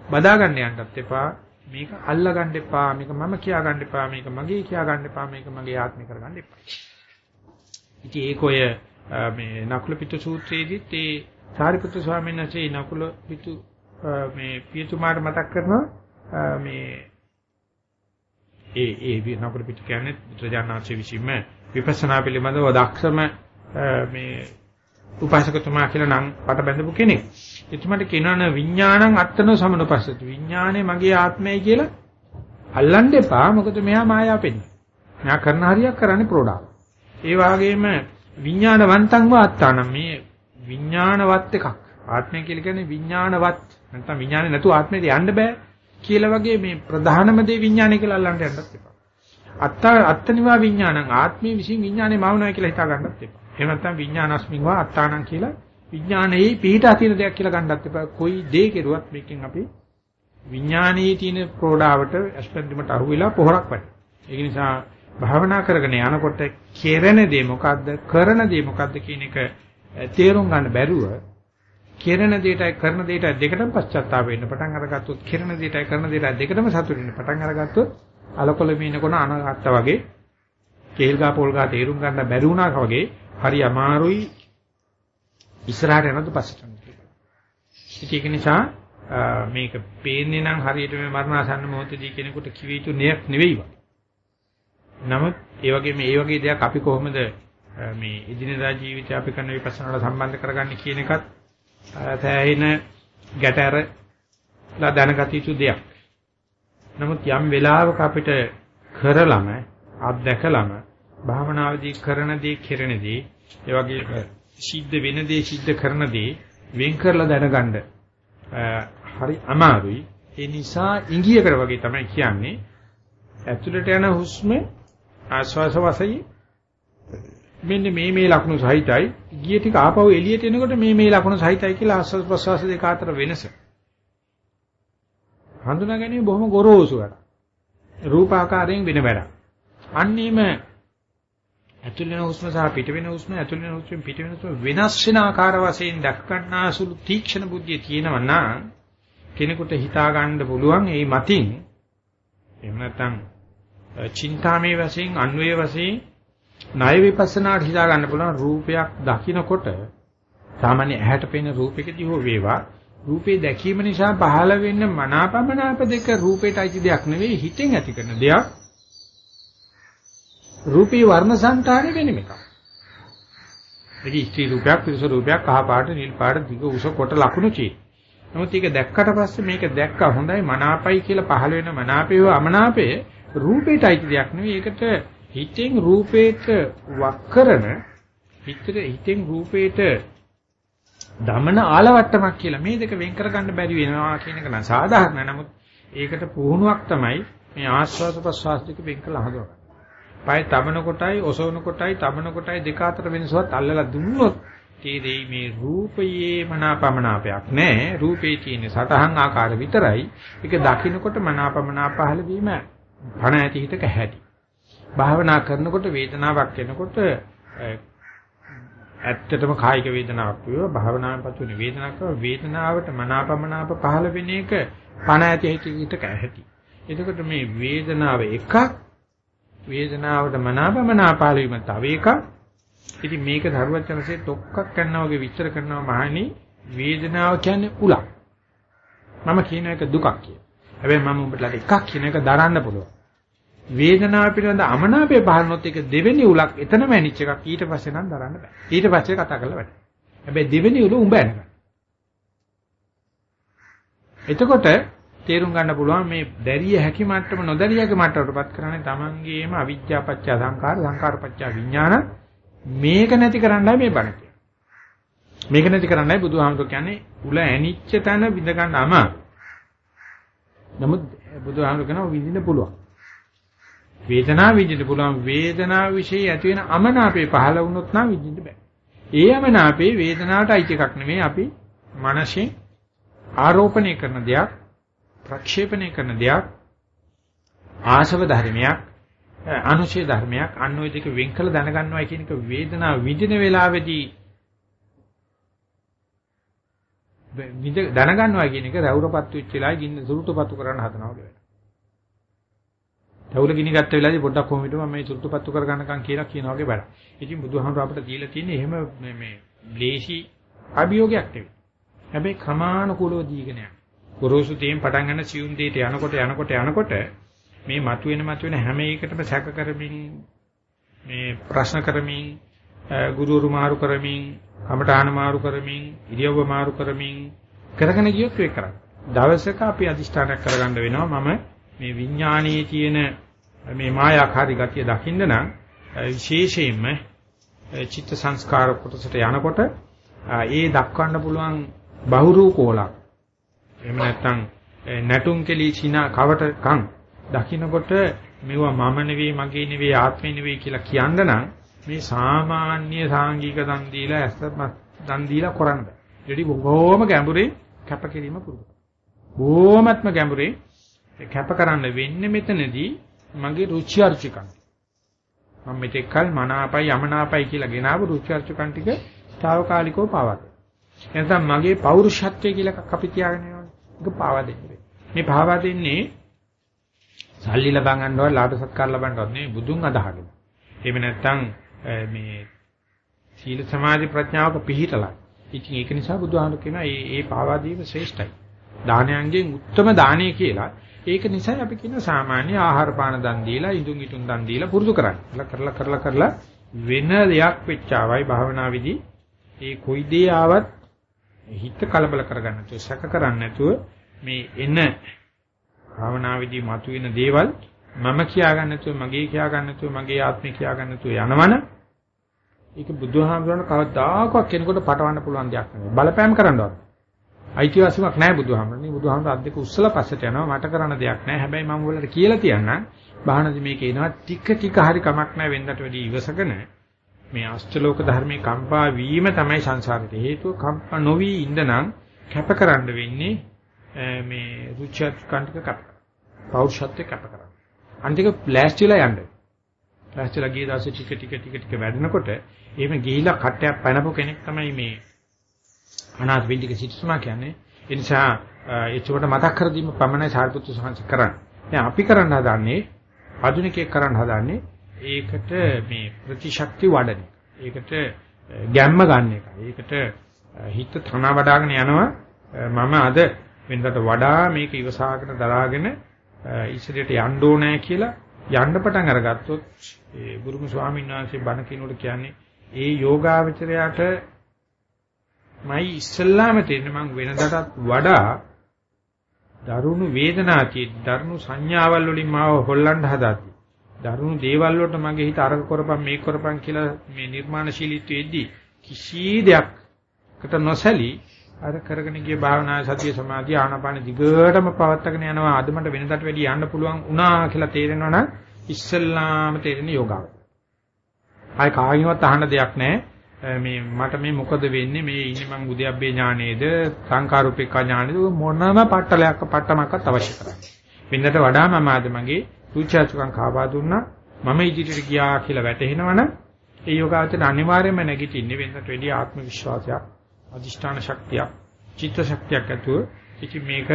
බදා ගන්න යන්නත් එපා, මේක අල්ලා ගන්න එපා, මේක මම කියා ගන්න එපා, මේක මගේ කියා ගන්න එපා, මේක මගේ ආත්මය කරගන්න එපා. ඉතින් ඒක ඔය මේ නකුල පිටු සූත්‍රයේදීත් ඒ සාරිපුත්‍ර ස්වාමීන් වහන්සේ නකුල පිටු මේ පියතුමාට මතක් කරනවා මේ ඒ ඒ නකුල පිටු කියන්නේ ත්‍රිජානාංශ විසින්ම විපස්සනා පිළිබඳව දක්ෂම මේ උපාසකතුමා කියලා නම් පට බැඳපු කෙනෙක්. එතුමාට කියනවනේ විඥානං අත්තනෝ සමනුපස්සති. විඥානේ මගේ ආත්මයයි කියලා අල්ලන්න එපා. මොකද මෙයා මායාවෙන්නේ. මෙයා කරන හරියක් කරන්නේ ප්‍රෝඩාව. ඒ වගේම විඥානවන්තං වාත්තානම් මේ විඥානවත් එකක්. ආත්මය කියලා කියන්නේ විඥානවත්. නැත්නම් විඥානේ නැතුව ආත්මයට යන්න බෑ කියලා වගේ මේ ප්‍රධානම දේ විඥානය කියලා අල්ලන්න යන්නත් එපා. අත්ත අත්තනිවා විඥානං ආත්මී විසින් විඥානේ මවනවා කියලා හිතා ගන්නත් එපා. එහෙම නැත්නම් විඥානස්මින් වා අත්තානං කියලා විඥානයේ පිහිටා තියෙන දෙයක් කියලා ගන්නත් එපා. කොයි දේ කෙරුවත් මේකෙන් අපි විඥානයේ තියෙන ප්‍රෝඩාවට අස්පෙන්දිමට අහුවෙලා පොහොරක් වැටෙනවා. ඒක නිසා භාවනා කරගෙන යනකොට කෙරෙන දේ මොකද්ද කරන දේ මොකද්ද කියන එක තේරුම් ගන්න බැරුව කෙරෙන දෙයටයි කරන දෙයටයි දෙකටම පශ්චාත්තාප වෙන්න පටන් අරගත්තොත් කෙරෙන දෙයටයි කරන දෙයටයි දෙකටම සතුටු වෙන්න පටන් අරගත්තොත් අලකොල මීනකොන අනගත්ත වගේ කේල් ගා පොල් ගා තේරුම් ගන්න බැරි වුණා වගේ හරි අමාරුයි ඉස්සරහට යනද පස්සට යනද ඒක නිසා මේක පේන්නේ නම් හරියට මේ මරණාසන්න මොහොතදී කෙනෙකුට කිව යුතු නයක් නෙවෙයි වගේ. නමුත් ඒ වගේ මේ ඒ වගේ දෙයක් අපි කොහොමද මේ එදිනදා ජීවිතය අපි කරන විපස්සනාවට සම්බන්ධ කරගන්නේ කියන එකත් සෑහෙන ගැටහැරලා දැනගත යුතු දෙයක්. නමුත් යම් වෙලාවක අපිට කරලම අත්දැකලම භාවනාවේදී කරන දේ කෙරෙන දේ ඒ වගේ සිද්ධ වෙන දේ සිද්ධ කරන දේ වෙන් කරලා දැනගන්න හරි අමාරුයි. ඒ නිසා ඉංගියකට වගේ තමයි කියන්නේ ඇතුළට යන හුස්ම ආශ්වාස වශයෙන් මෙන්න මේ මේ ලක්ෂණ සහිතයි ගිය ටික ආපහු එළියට එනකොට මේ මේ ලක්ෂණ සහිතයි කියලා ආශ්වාස ප්‍රශ්වාස දෙක අතර වෙනස. හඳුනා ගැනීම බොහොම ගොරෝසු වැඩක්. රූපාකාරයෙන් වෙන වැඩක්. අන්නේම ඇතුළේ වෙන හුස්ම සහ පිට වෙන හුස්ම ඇතුළේ වෙන හුස්ම පිට වෙන හුස්ම වෙනස් වෙන ආකාර වශයෙන් දක් ගන්නාසුළු තීක්ෂණ බුද්ධිය තියෙනවා නම් කෙනෙකුට හිතා ගන්න පුළුවන් ඒ මතින් එහෙම නැත්නම් චින්තාමේ වශයෙන් අන්වේ වශයෙන් ණය විපස්සනාට හිතා ගන්න පුළුවන් රූපයක් දකිනකොට සාමාන්‍ය ඇහැට පෙනෙන රූපයකදී හෝ වේවා රූපේ දැකීම නිසා පහළ වෙන්න මනාපමනාප දෙක රූපේට අයිති දෙයක් නෙවෙයි හිතෙන් ඇති කරන දෙයක් රූපී වර්ණ සංතානේ වෙන එකක්. ඒක ස්ත්‍රී රූපයක්, පුරුෂ රූපයක්, කහ පාට, නිල් පාට, දිග උස කොට ලකුණු චී. නමුත් ඒක දැක්කට පස්සේ මේක දැක්කා හොඳයි මනාපයි කියලා පහළ වෙන මනාපේ හෝ අමනාපේ රූපේට අයිති දෙයක් නෙවෙයි. ඒකට හිතෙන් රූපේට වක් කරන හිතට හිතෙන් රූපේට දමන ආලවට්ටමක් කියලා මේ දෙක වෙන් කරගන්න බැරි වෙනවා කියන එක නම් සාධාරණ. නමුත් ඒකට පුහුණුවක් තමයි මේ ආස්වාද ප්‍රසවාස දෙක වෙන් කළ හදවගන්න. පය තබන කොටයි ඔසවන කොටයි තබන කොටයි දෙක අතර වෙනසවත් අල්ලලා දුන්නොත් තේරෙයි මේ රූපයේ මනාපමනාපයක් නැහැ රූපේ තියෙන සටහන් ආකාර විතරයි ඒක දකින්නකොට මනාපමනාප පහළ වීම පණ ඇති හිතක හැටි භාවනා කරනකොට වේදනාවක් එනකොට ඇත්තටම කායික වේදනාවක් වේව භාවනාවෙන් පසුනේ වේදනාවක් වේදනාවට මනාපමනාප පහළ වෙන එක පණ ඇති හිතක හැටි එතකොට මේ වේදනාව එකක් වේදනාවට මනාපමනාපාල වීම තව එකක්. ඉතින් මේක ධර්මචනසේ තොක්කක් කරනවා වගේ විස්තර කරනවා මහණනි වේදනාව කියන්නේ උලක්. මම කියන එක දුකක් කියලා. හැබැයි මම උඹට එකක් කියන එක දරන්න පුළුවන්. වේදනාව පිළිබඳ අමනාපය පහළනොත් ඒක දෙවෙනි උලක් එතනම ඇනිච් එකක් ඊට පස්සේ නම් දරන්න බෑ. ඊට පස්සේ කතා කරලා වැඩ. හැබැයි දෙවෙනි උල උඹ ඇනගන්න. එතකොට තේරුම් ගන්න පුළුවන් මේ දැරිය හැකි මට්ටම නොදැරිය හැකි මට්ටමටපත් කරන්නේ Tamangeema අවිජ්ජාපච්ච සංකාර සංකාරපච්ච විඥාන මේක නැති කරන්නයි මේ බණ මේක නැති කරන්නයි බුදුහාමුදුර කියන්නේ උල ඇනිච්ච තැන විඳ ගන්න අමා. නමුත් බුදුහාමුදුර කියනවා විඳින්න පුළුවන්. වේදනාව විඳින්න පුළුවන් වේදනාව વિશે ඇති වෙන අමනාපේ පහළ වුණොත් නම් විඳින්න බෑ. ඒ අමනාපේ වේදනාවට අයිති එකක් නෙමෙයි අපි මනසෙන් ආරෝපණය කරන දෙයක් ප්‍රක්ෂේපණය කරන දෙයක් ආශව ධර්මයක් අනුශේ ධර්මයක් අන්න ওই දෙක වෙන් කළ දැනගන්නවා කියන එක වේදනාව විඳින වෙලාවේදී විඳ දැනගන්නවා කියන එක රවුරපත් වෙච්ච වෙලාවේ ගින්න සුරුටුපත්තු කරන්න හදනවා වගේ වැඩ. තවුල ගිනි ගත්ත වෙලාවේදී පොඩ්ඩක් කොහොම හිටුවා මේ සුරුටුපත්තු කරගන්නකම් කියලා කියනවා වගේ වැඩ. ඉතින් බුදුහාමුදුර අපිට දීලා තියෙන්නේ එහෙම මේ මේ ලේසි අභියෝගයක් නෙවෙයි. හැබැයි ක්‍රමානුකූලව දීගෙන යනවා. ගොරෝසු දේෙන් පටන් ගන්න සියුම් දෙයට යනකොට යනකොට යනකොට මේ මතුවෙන මතුවෙන හැම එකටම සැක කරමින් මේ ප්‍රශ්න කරමින් ගුරුවරු මාරු කරමින් කමඨාන මාරු කරමින් ඉරියව්ව මාරු කරමින් කරගෙන ගියොත් ඒක කරන්නේ. දවසක අපි අදිෂ්ඨානයක් කරගන්න වෙනවා මම මේ විඥානයේ තියෙන මේ මායාකාරී ගතිය දකින්න නම් විශේෂයෙන්ම චිත්ත සංස්කාර කොටසට යනකොට ඒ දක්වන්න පුළුවන් බහුරූ කෝලක් එහෙම නැත්නම් නැටුම් කෙලී සිනා කවටකම් දකින්නකොට මේවා මම නෙවෙයි මගේ නෙවෙයි ආත්මේ නෙවෙයි කියලා කියන්න නම් මේ සාමාන්‍ය සාංගික දන් දීලා ඇස් දන් දීලා කරන්න. ඊටි බොහොම ගැඹුරේ කැපකිරීම පුරුදු. බොහොමත්ම ගැඹුරේ කැප කරන්න වෙන්නේ මෙතනදී මගේ රුචි අරුචිකම්. මම මෙතෙක් කල මනාපයි යමනාපයි කියලා ගෙනාවු රුචි අරුචිකම් ටික తాවකාලිකව පාවත්. එතන මගේ පෞරුෂත්වය කියලා එකක් අපි තියාගෙන ඒක පාවා දෙන්නේ. මේ පාවා දෙන්නේ සල්ලි ලබා ගන්නවත් ලාභ සත්කාර ලබන්නවත් නෙවෙයි බුදුන් අදහගෙන. එහෙම නැත්නම් මේ සීල සමාධි ප්‍රඥාවක පිහිටලා. ඉතින් ඒක නිසා බුදුහාමුදුරු කියනවා මේ මේ පාවා දීම ශ්‍රේෂ්ඨයි. දානයන්ගෙන් උත්තරම දානය කියලා. ඒක නිසා අපි කියන සාමාන්‍ය ආහාර පාන දන් දීලා ඉදුන් ඉදුන් දන් දීලා පුරුදු කරන්න. කරලා කරලා කරලා වෙන දෙයක් වෙච්චාවයි භාවනා විදි ඒ කොයි දේ ආවත් හිත කලබල කරගන්න නැතුව සැක කරන්නේ නැතුව මේ එන භාවනාවේදී මතුවෙන දේවල් මම කියා ගන්න නැතුව මගේ කියා ගන්න නැතුව මගේ ආත්මේ කියා ගන්න නැතුව යනවන ඒක බුදුහාමුදුරන කවදාකවත් කෙනෙකුට පටවන්න පුළුවන් දෙයක් නෙවෙයි. බලපෑම් කරන්නවත්. අයිතිවාසිකමක් නැහැ බුදුහාමුදුරනේ. බුදුහාමුදුර අද්දක උස්සලා පස්සට යනවා. මට කරන්න දෙයක් නැහැ. හැබැයි මම ඔයාලට කියලා තියන්නම්. බාහනදි මේක එනවා ටික ටික හරි කමක් නැහැ වෙන්නට වැඩි ඉවසගෙන මේ අෂ්ටලෝක ධර්මයේ කම්පා වීම තමයි සංසාරෙට හේතුව. කම්පා නොවි ඉඳනම් කැපකරන්න වෙන්නේ මේ රුචිත් කන්ටික කැප. පෞරුෂත්වය කැප කරන්න. අන්තික ප්ලාස්ටිලා යන්න. ප්ලාස්ටිලා ගිය දවසේ ටික ටික ටික ටික වැඩනකොට එහෙම ගිහිලා කට්ටයක් පැනපු කෙනෙක් තමයි මේ අනාථ වින්දික සිටුමා කියන්නේ. ඒ නිසා ඒකට මතක් කර දීම පමණයි සාරිපුත්තු සාංශ කරන්නේ. දැන් අපි කරන්න හදන්නේ ආධුනිකයෙක් කරන්න හදන්නේ ඒකට මේ ප්‍රතිශක්ති වඩන එක. ඒකට ගැම්ම ගන්න එක. ඒකට හිත තන වඩාගෙන යනවා මම අද වෙනකට වඩා මේක ඉවසාගෙන දරාගෙන ඉස්සරහට යන්න ඕනේ කියලා යන්න පටන් අරගත්තොත් ඒ ගුරුම ස්වාමීන් වහන්සේ බණ කියනකොට කියන්නේ ඒ යෝගාවචරයට මයි ඉස්සල්ලාම තේරෙන්නේ මං වෙනදටත් වඩා දරුණු වේදනාති දරුණු සංඥාවල් වලින් මාව හොල්ලන්න හදාති. දරුණු දේවල් වලට මගේ හිත අරක කරපම් මේක කරපම් කියලා මේ නිර්මාණශීලීත්වයේදී කිසි දෙයක්කට නොසැලී අර කරගෙන ගිය භාවනා සතිය සමාධිය ආනාපාන දිගටම පවත්වාගෙන යනවා අද මට වෙනදට වැඩි යන්න පුළුවන් වුණා කියලා තේරෙනවා නම් ඉස්සල්ලාම තේරෙන යෝගාව. ආයි කායින්වත් අහන්න දෙයක් නැහැ. මේ මට මේ මොකද වෙන්නේ මේ ඉන්නේ මං උද්‍යප්පේ ඥානේද සංකාරූපේක ඥානේද මොනම පට්ටලයක් පට්ටමක්වත් අවශ්‍ය කරන්නේ. වෙනදට වඩා මම ආද මගේ රුචිචුකම් කාබා දුන්නා මම ඉදිරියට ගියා කියලා වැටහෙනවනම් ඒ යෝගාචර අනිවාර්යයෙන්ම නැගිටින්නේ වෙනදට වැඩි ආත්ම විශ්වාසයක් අධිෂ්ඨාන ශක්තියක්, චිත්ත ශක්තියක් ඇතුව ඉතින් මේක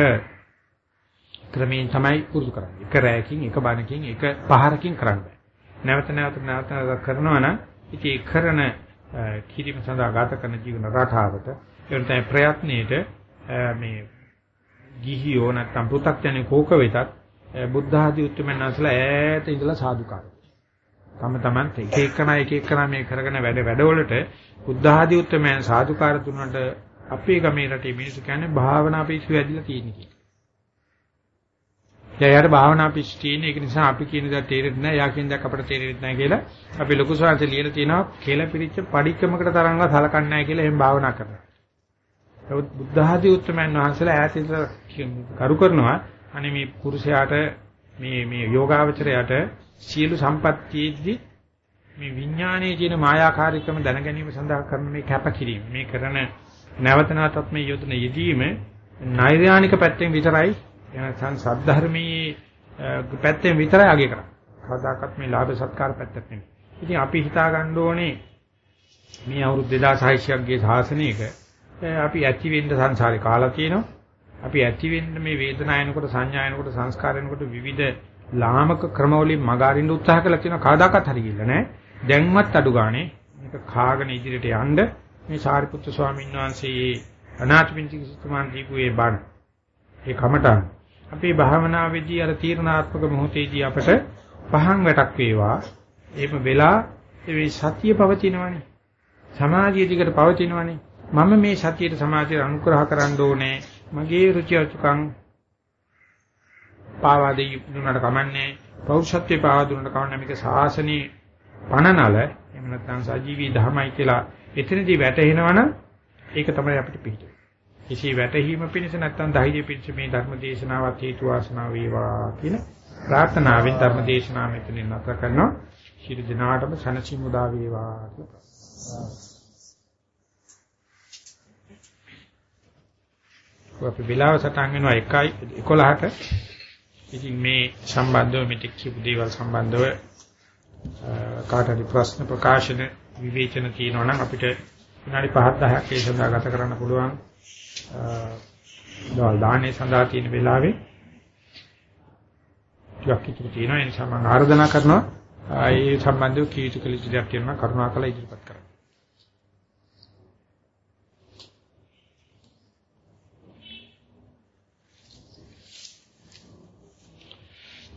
ක්‍රමයෙන් තමයි පුරුදු කරන්නේ. එක රැයකින්, එක බණකින්, එක පහරකින් කරන්න බෑ. නැවත නැවත නැවත කරනවා නම් ඉතින් ඒ කරන කිරීම සඳහා ගත කරන ජීවන රටාවට ඒ තමයි ප්‍රයත්නයේට මේ ගිහියෝ නැත්තම් පෘථග්ජන කෝක වෙතත් බුද්ධ ආදී උත්තරමන් නැසලා ඈත ඉඳලා සාදුකාරයි. තම තමන් එක එකනා එක එකනා මේ කරගෙන වැඩ වැඩවලට බුද්ධ ආදී උත්තරමයන් සාදුකාර දුන්නට අපේ ගමේ රටේ මිනිස්සු කියන්නේ භාවනා පිස්සු ඇදිලා තියෙන කියලා. එයාට භාවනා පිස්සු තියෙන ඒක නිසා අපි කියන දේ තේරෙන්නේ නැහැ. යා කියන දේ අපට තේරෙන්නේ නැහැ කියලා අපි ලොකු සාංශ ලියලා තියෙනවා කියලා පිරිච්ච padikkamakට තරංගව සලකන්නේ නැහැ කියලා එහෙම භාවනා කරනවා. ඒත් බුද්ධ ආදී උත්තරමයන් වහන්සේලා ඈත ඉඳලා කරු කරනවා අනේ මේ පුරුෂයාට මේ මේ යෝගාවචරයට සියලු සම්පත්තියේදී මේ විඥානයේ තියෙන මායාකාරීකම දැන ගැනීම සඳහා කරන මේ කැපකිරීම මේ කරන නැවත නැවතත් මේ යොදන යෙදීම නෛර්යානික පැත්තෙන් විතරයි එනසන් සද්ධර්මී පැත්තෙන් විතරයි අගය කරන්නේ. කවදාකවත් මේ ලාභ සත්කාර පැත්තට නෙමෙයි. ඉතින් අපි හිතා ගන්න ඕනේ මේ අවුරුදු 2600ක් ගේ සාසනයක අපි ඇති වෙන්න සංසාරේ කාලා තියෙනවා. අපි ඇති වෙන්න මේ වේදනාව එනකොට සංඥා එනකොට සංස්කාර එනකොට විවිධ ලාමක ක්‍රමවලින් මගහරින්න උත්සාහ කළා තියෙනවා. කවදාකවත් හරි ගිල්ල නැහැ. දැන්වත් අඩු ගානේ මේක කාගෙන ඉදිරියට යන්න මේ සාරිපුත්තු ස්වාමීන් වහන්සේ අනාථපිණ්ඩික සුතුමාන් දීපු ඒ බණ ඒ කමටන් අපේ භාවනාවේදී අර තීරණාත්මක මොහොතේදී අපට පහන් වැටක් වේවා. එහෙම වෙලා මේ සතිය පවතිනවනේ. සමාධිය දිකට පවතිනවනේ. මම මේ සතියට සමාධියට අනුග්‍රහ කරන්න ඕනේ. මගේ රුචි අරුචිකම් පාවා දෙයි දුන්නට කමන්නේ. පෞරුෂත්වේ පාවා දුන්නට කමන්නේ. මේක සාසනේ පණනල එහෙම නැත්නම් සජීවී ධර්මයි කියලා එතනදී වැටහෙනවනම් ඒක තමයි අපිට පිළිතුර. එසේ වැටහීම පිණිස නැත්නම් ධෛර්ය පිණිස මේ ධර්ම දේශනාවත් හේතු වාසනා වේවා කියන ප්‍රාර්ථනාවෙන් ධර්ම දේශනාව මෙතනින් නැතර කරනවා. ශිරු දිනාටම සනසි මුදා වේවා කියලා. අපි වෙලාව සටහන් වෙනවා 1යි 11ට. ඉතින් මේ සම්බන්ධව මෙතෙක් කියපු දේවල් සම්බන්ධව කාට හරි ප්‍රශ්න ප්‍රකාශන විවේචන තියෙනවා නම් අපිට විනාඩි 5 10ක් ඒ සඳහා ගත කරන්න පුළුවන්. දවල් දාන්නේ සඳහා තියෙන වෙලාවේ ටිකක් ඉතුරු තියෙනවා. ඒ නිසා මම ආරාධනා කරනවා ඒ සම්බන්ධව කීිත කළ යුතු දෙයක් තියෙනවා කරුණාකරලා ඉදිරිපත් කරන්න.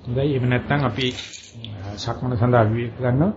හොඳයි එහෙම නැත්නම් අපි සක්මන සඳහා විවේක ගන්නවා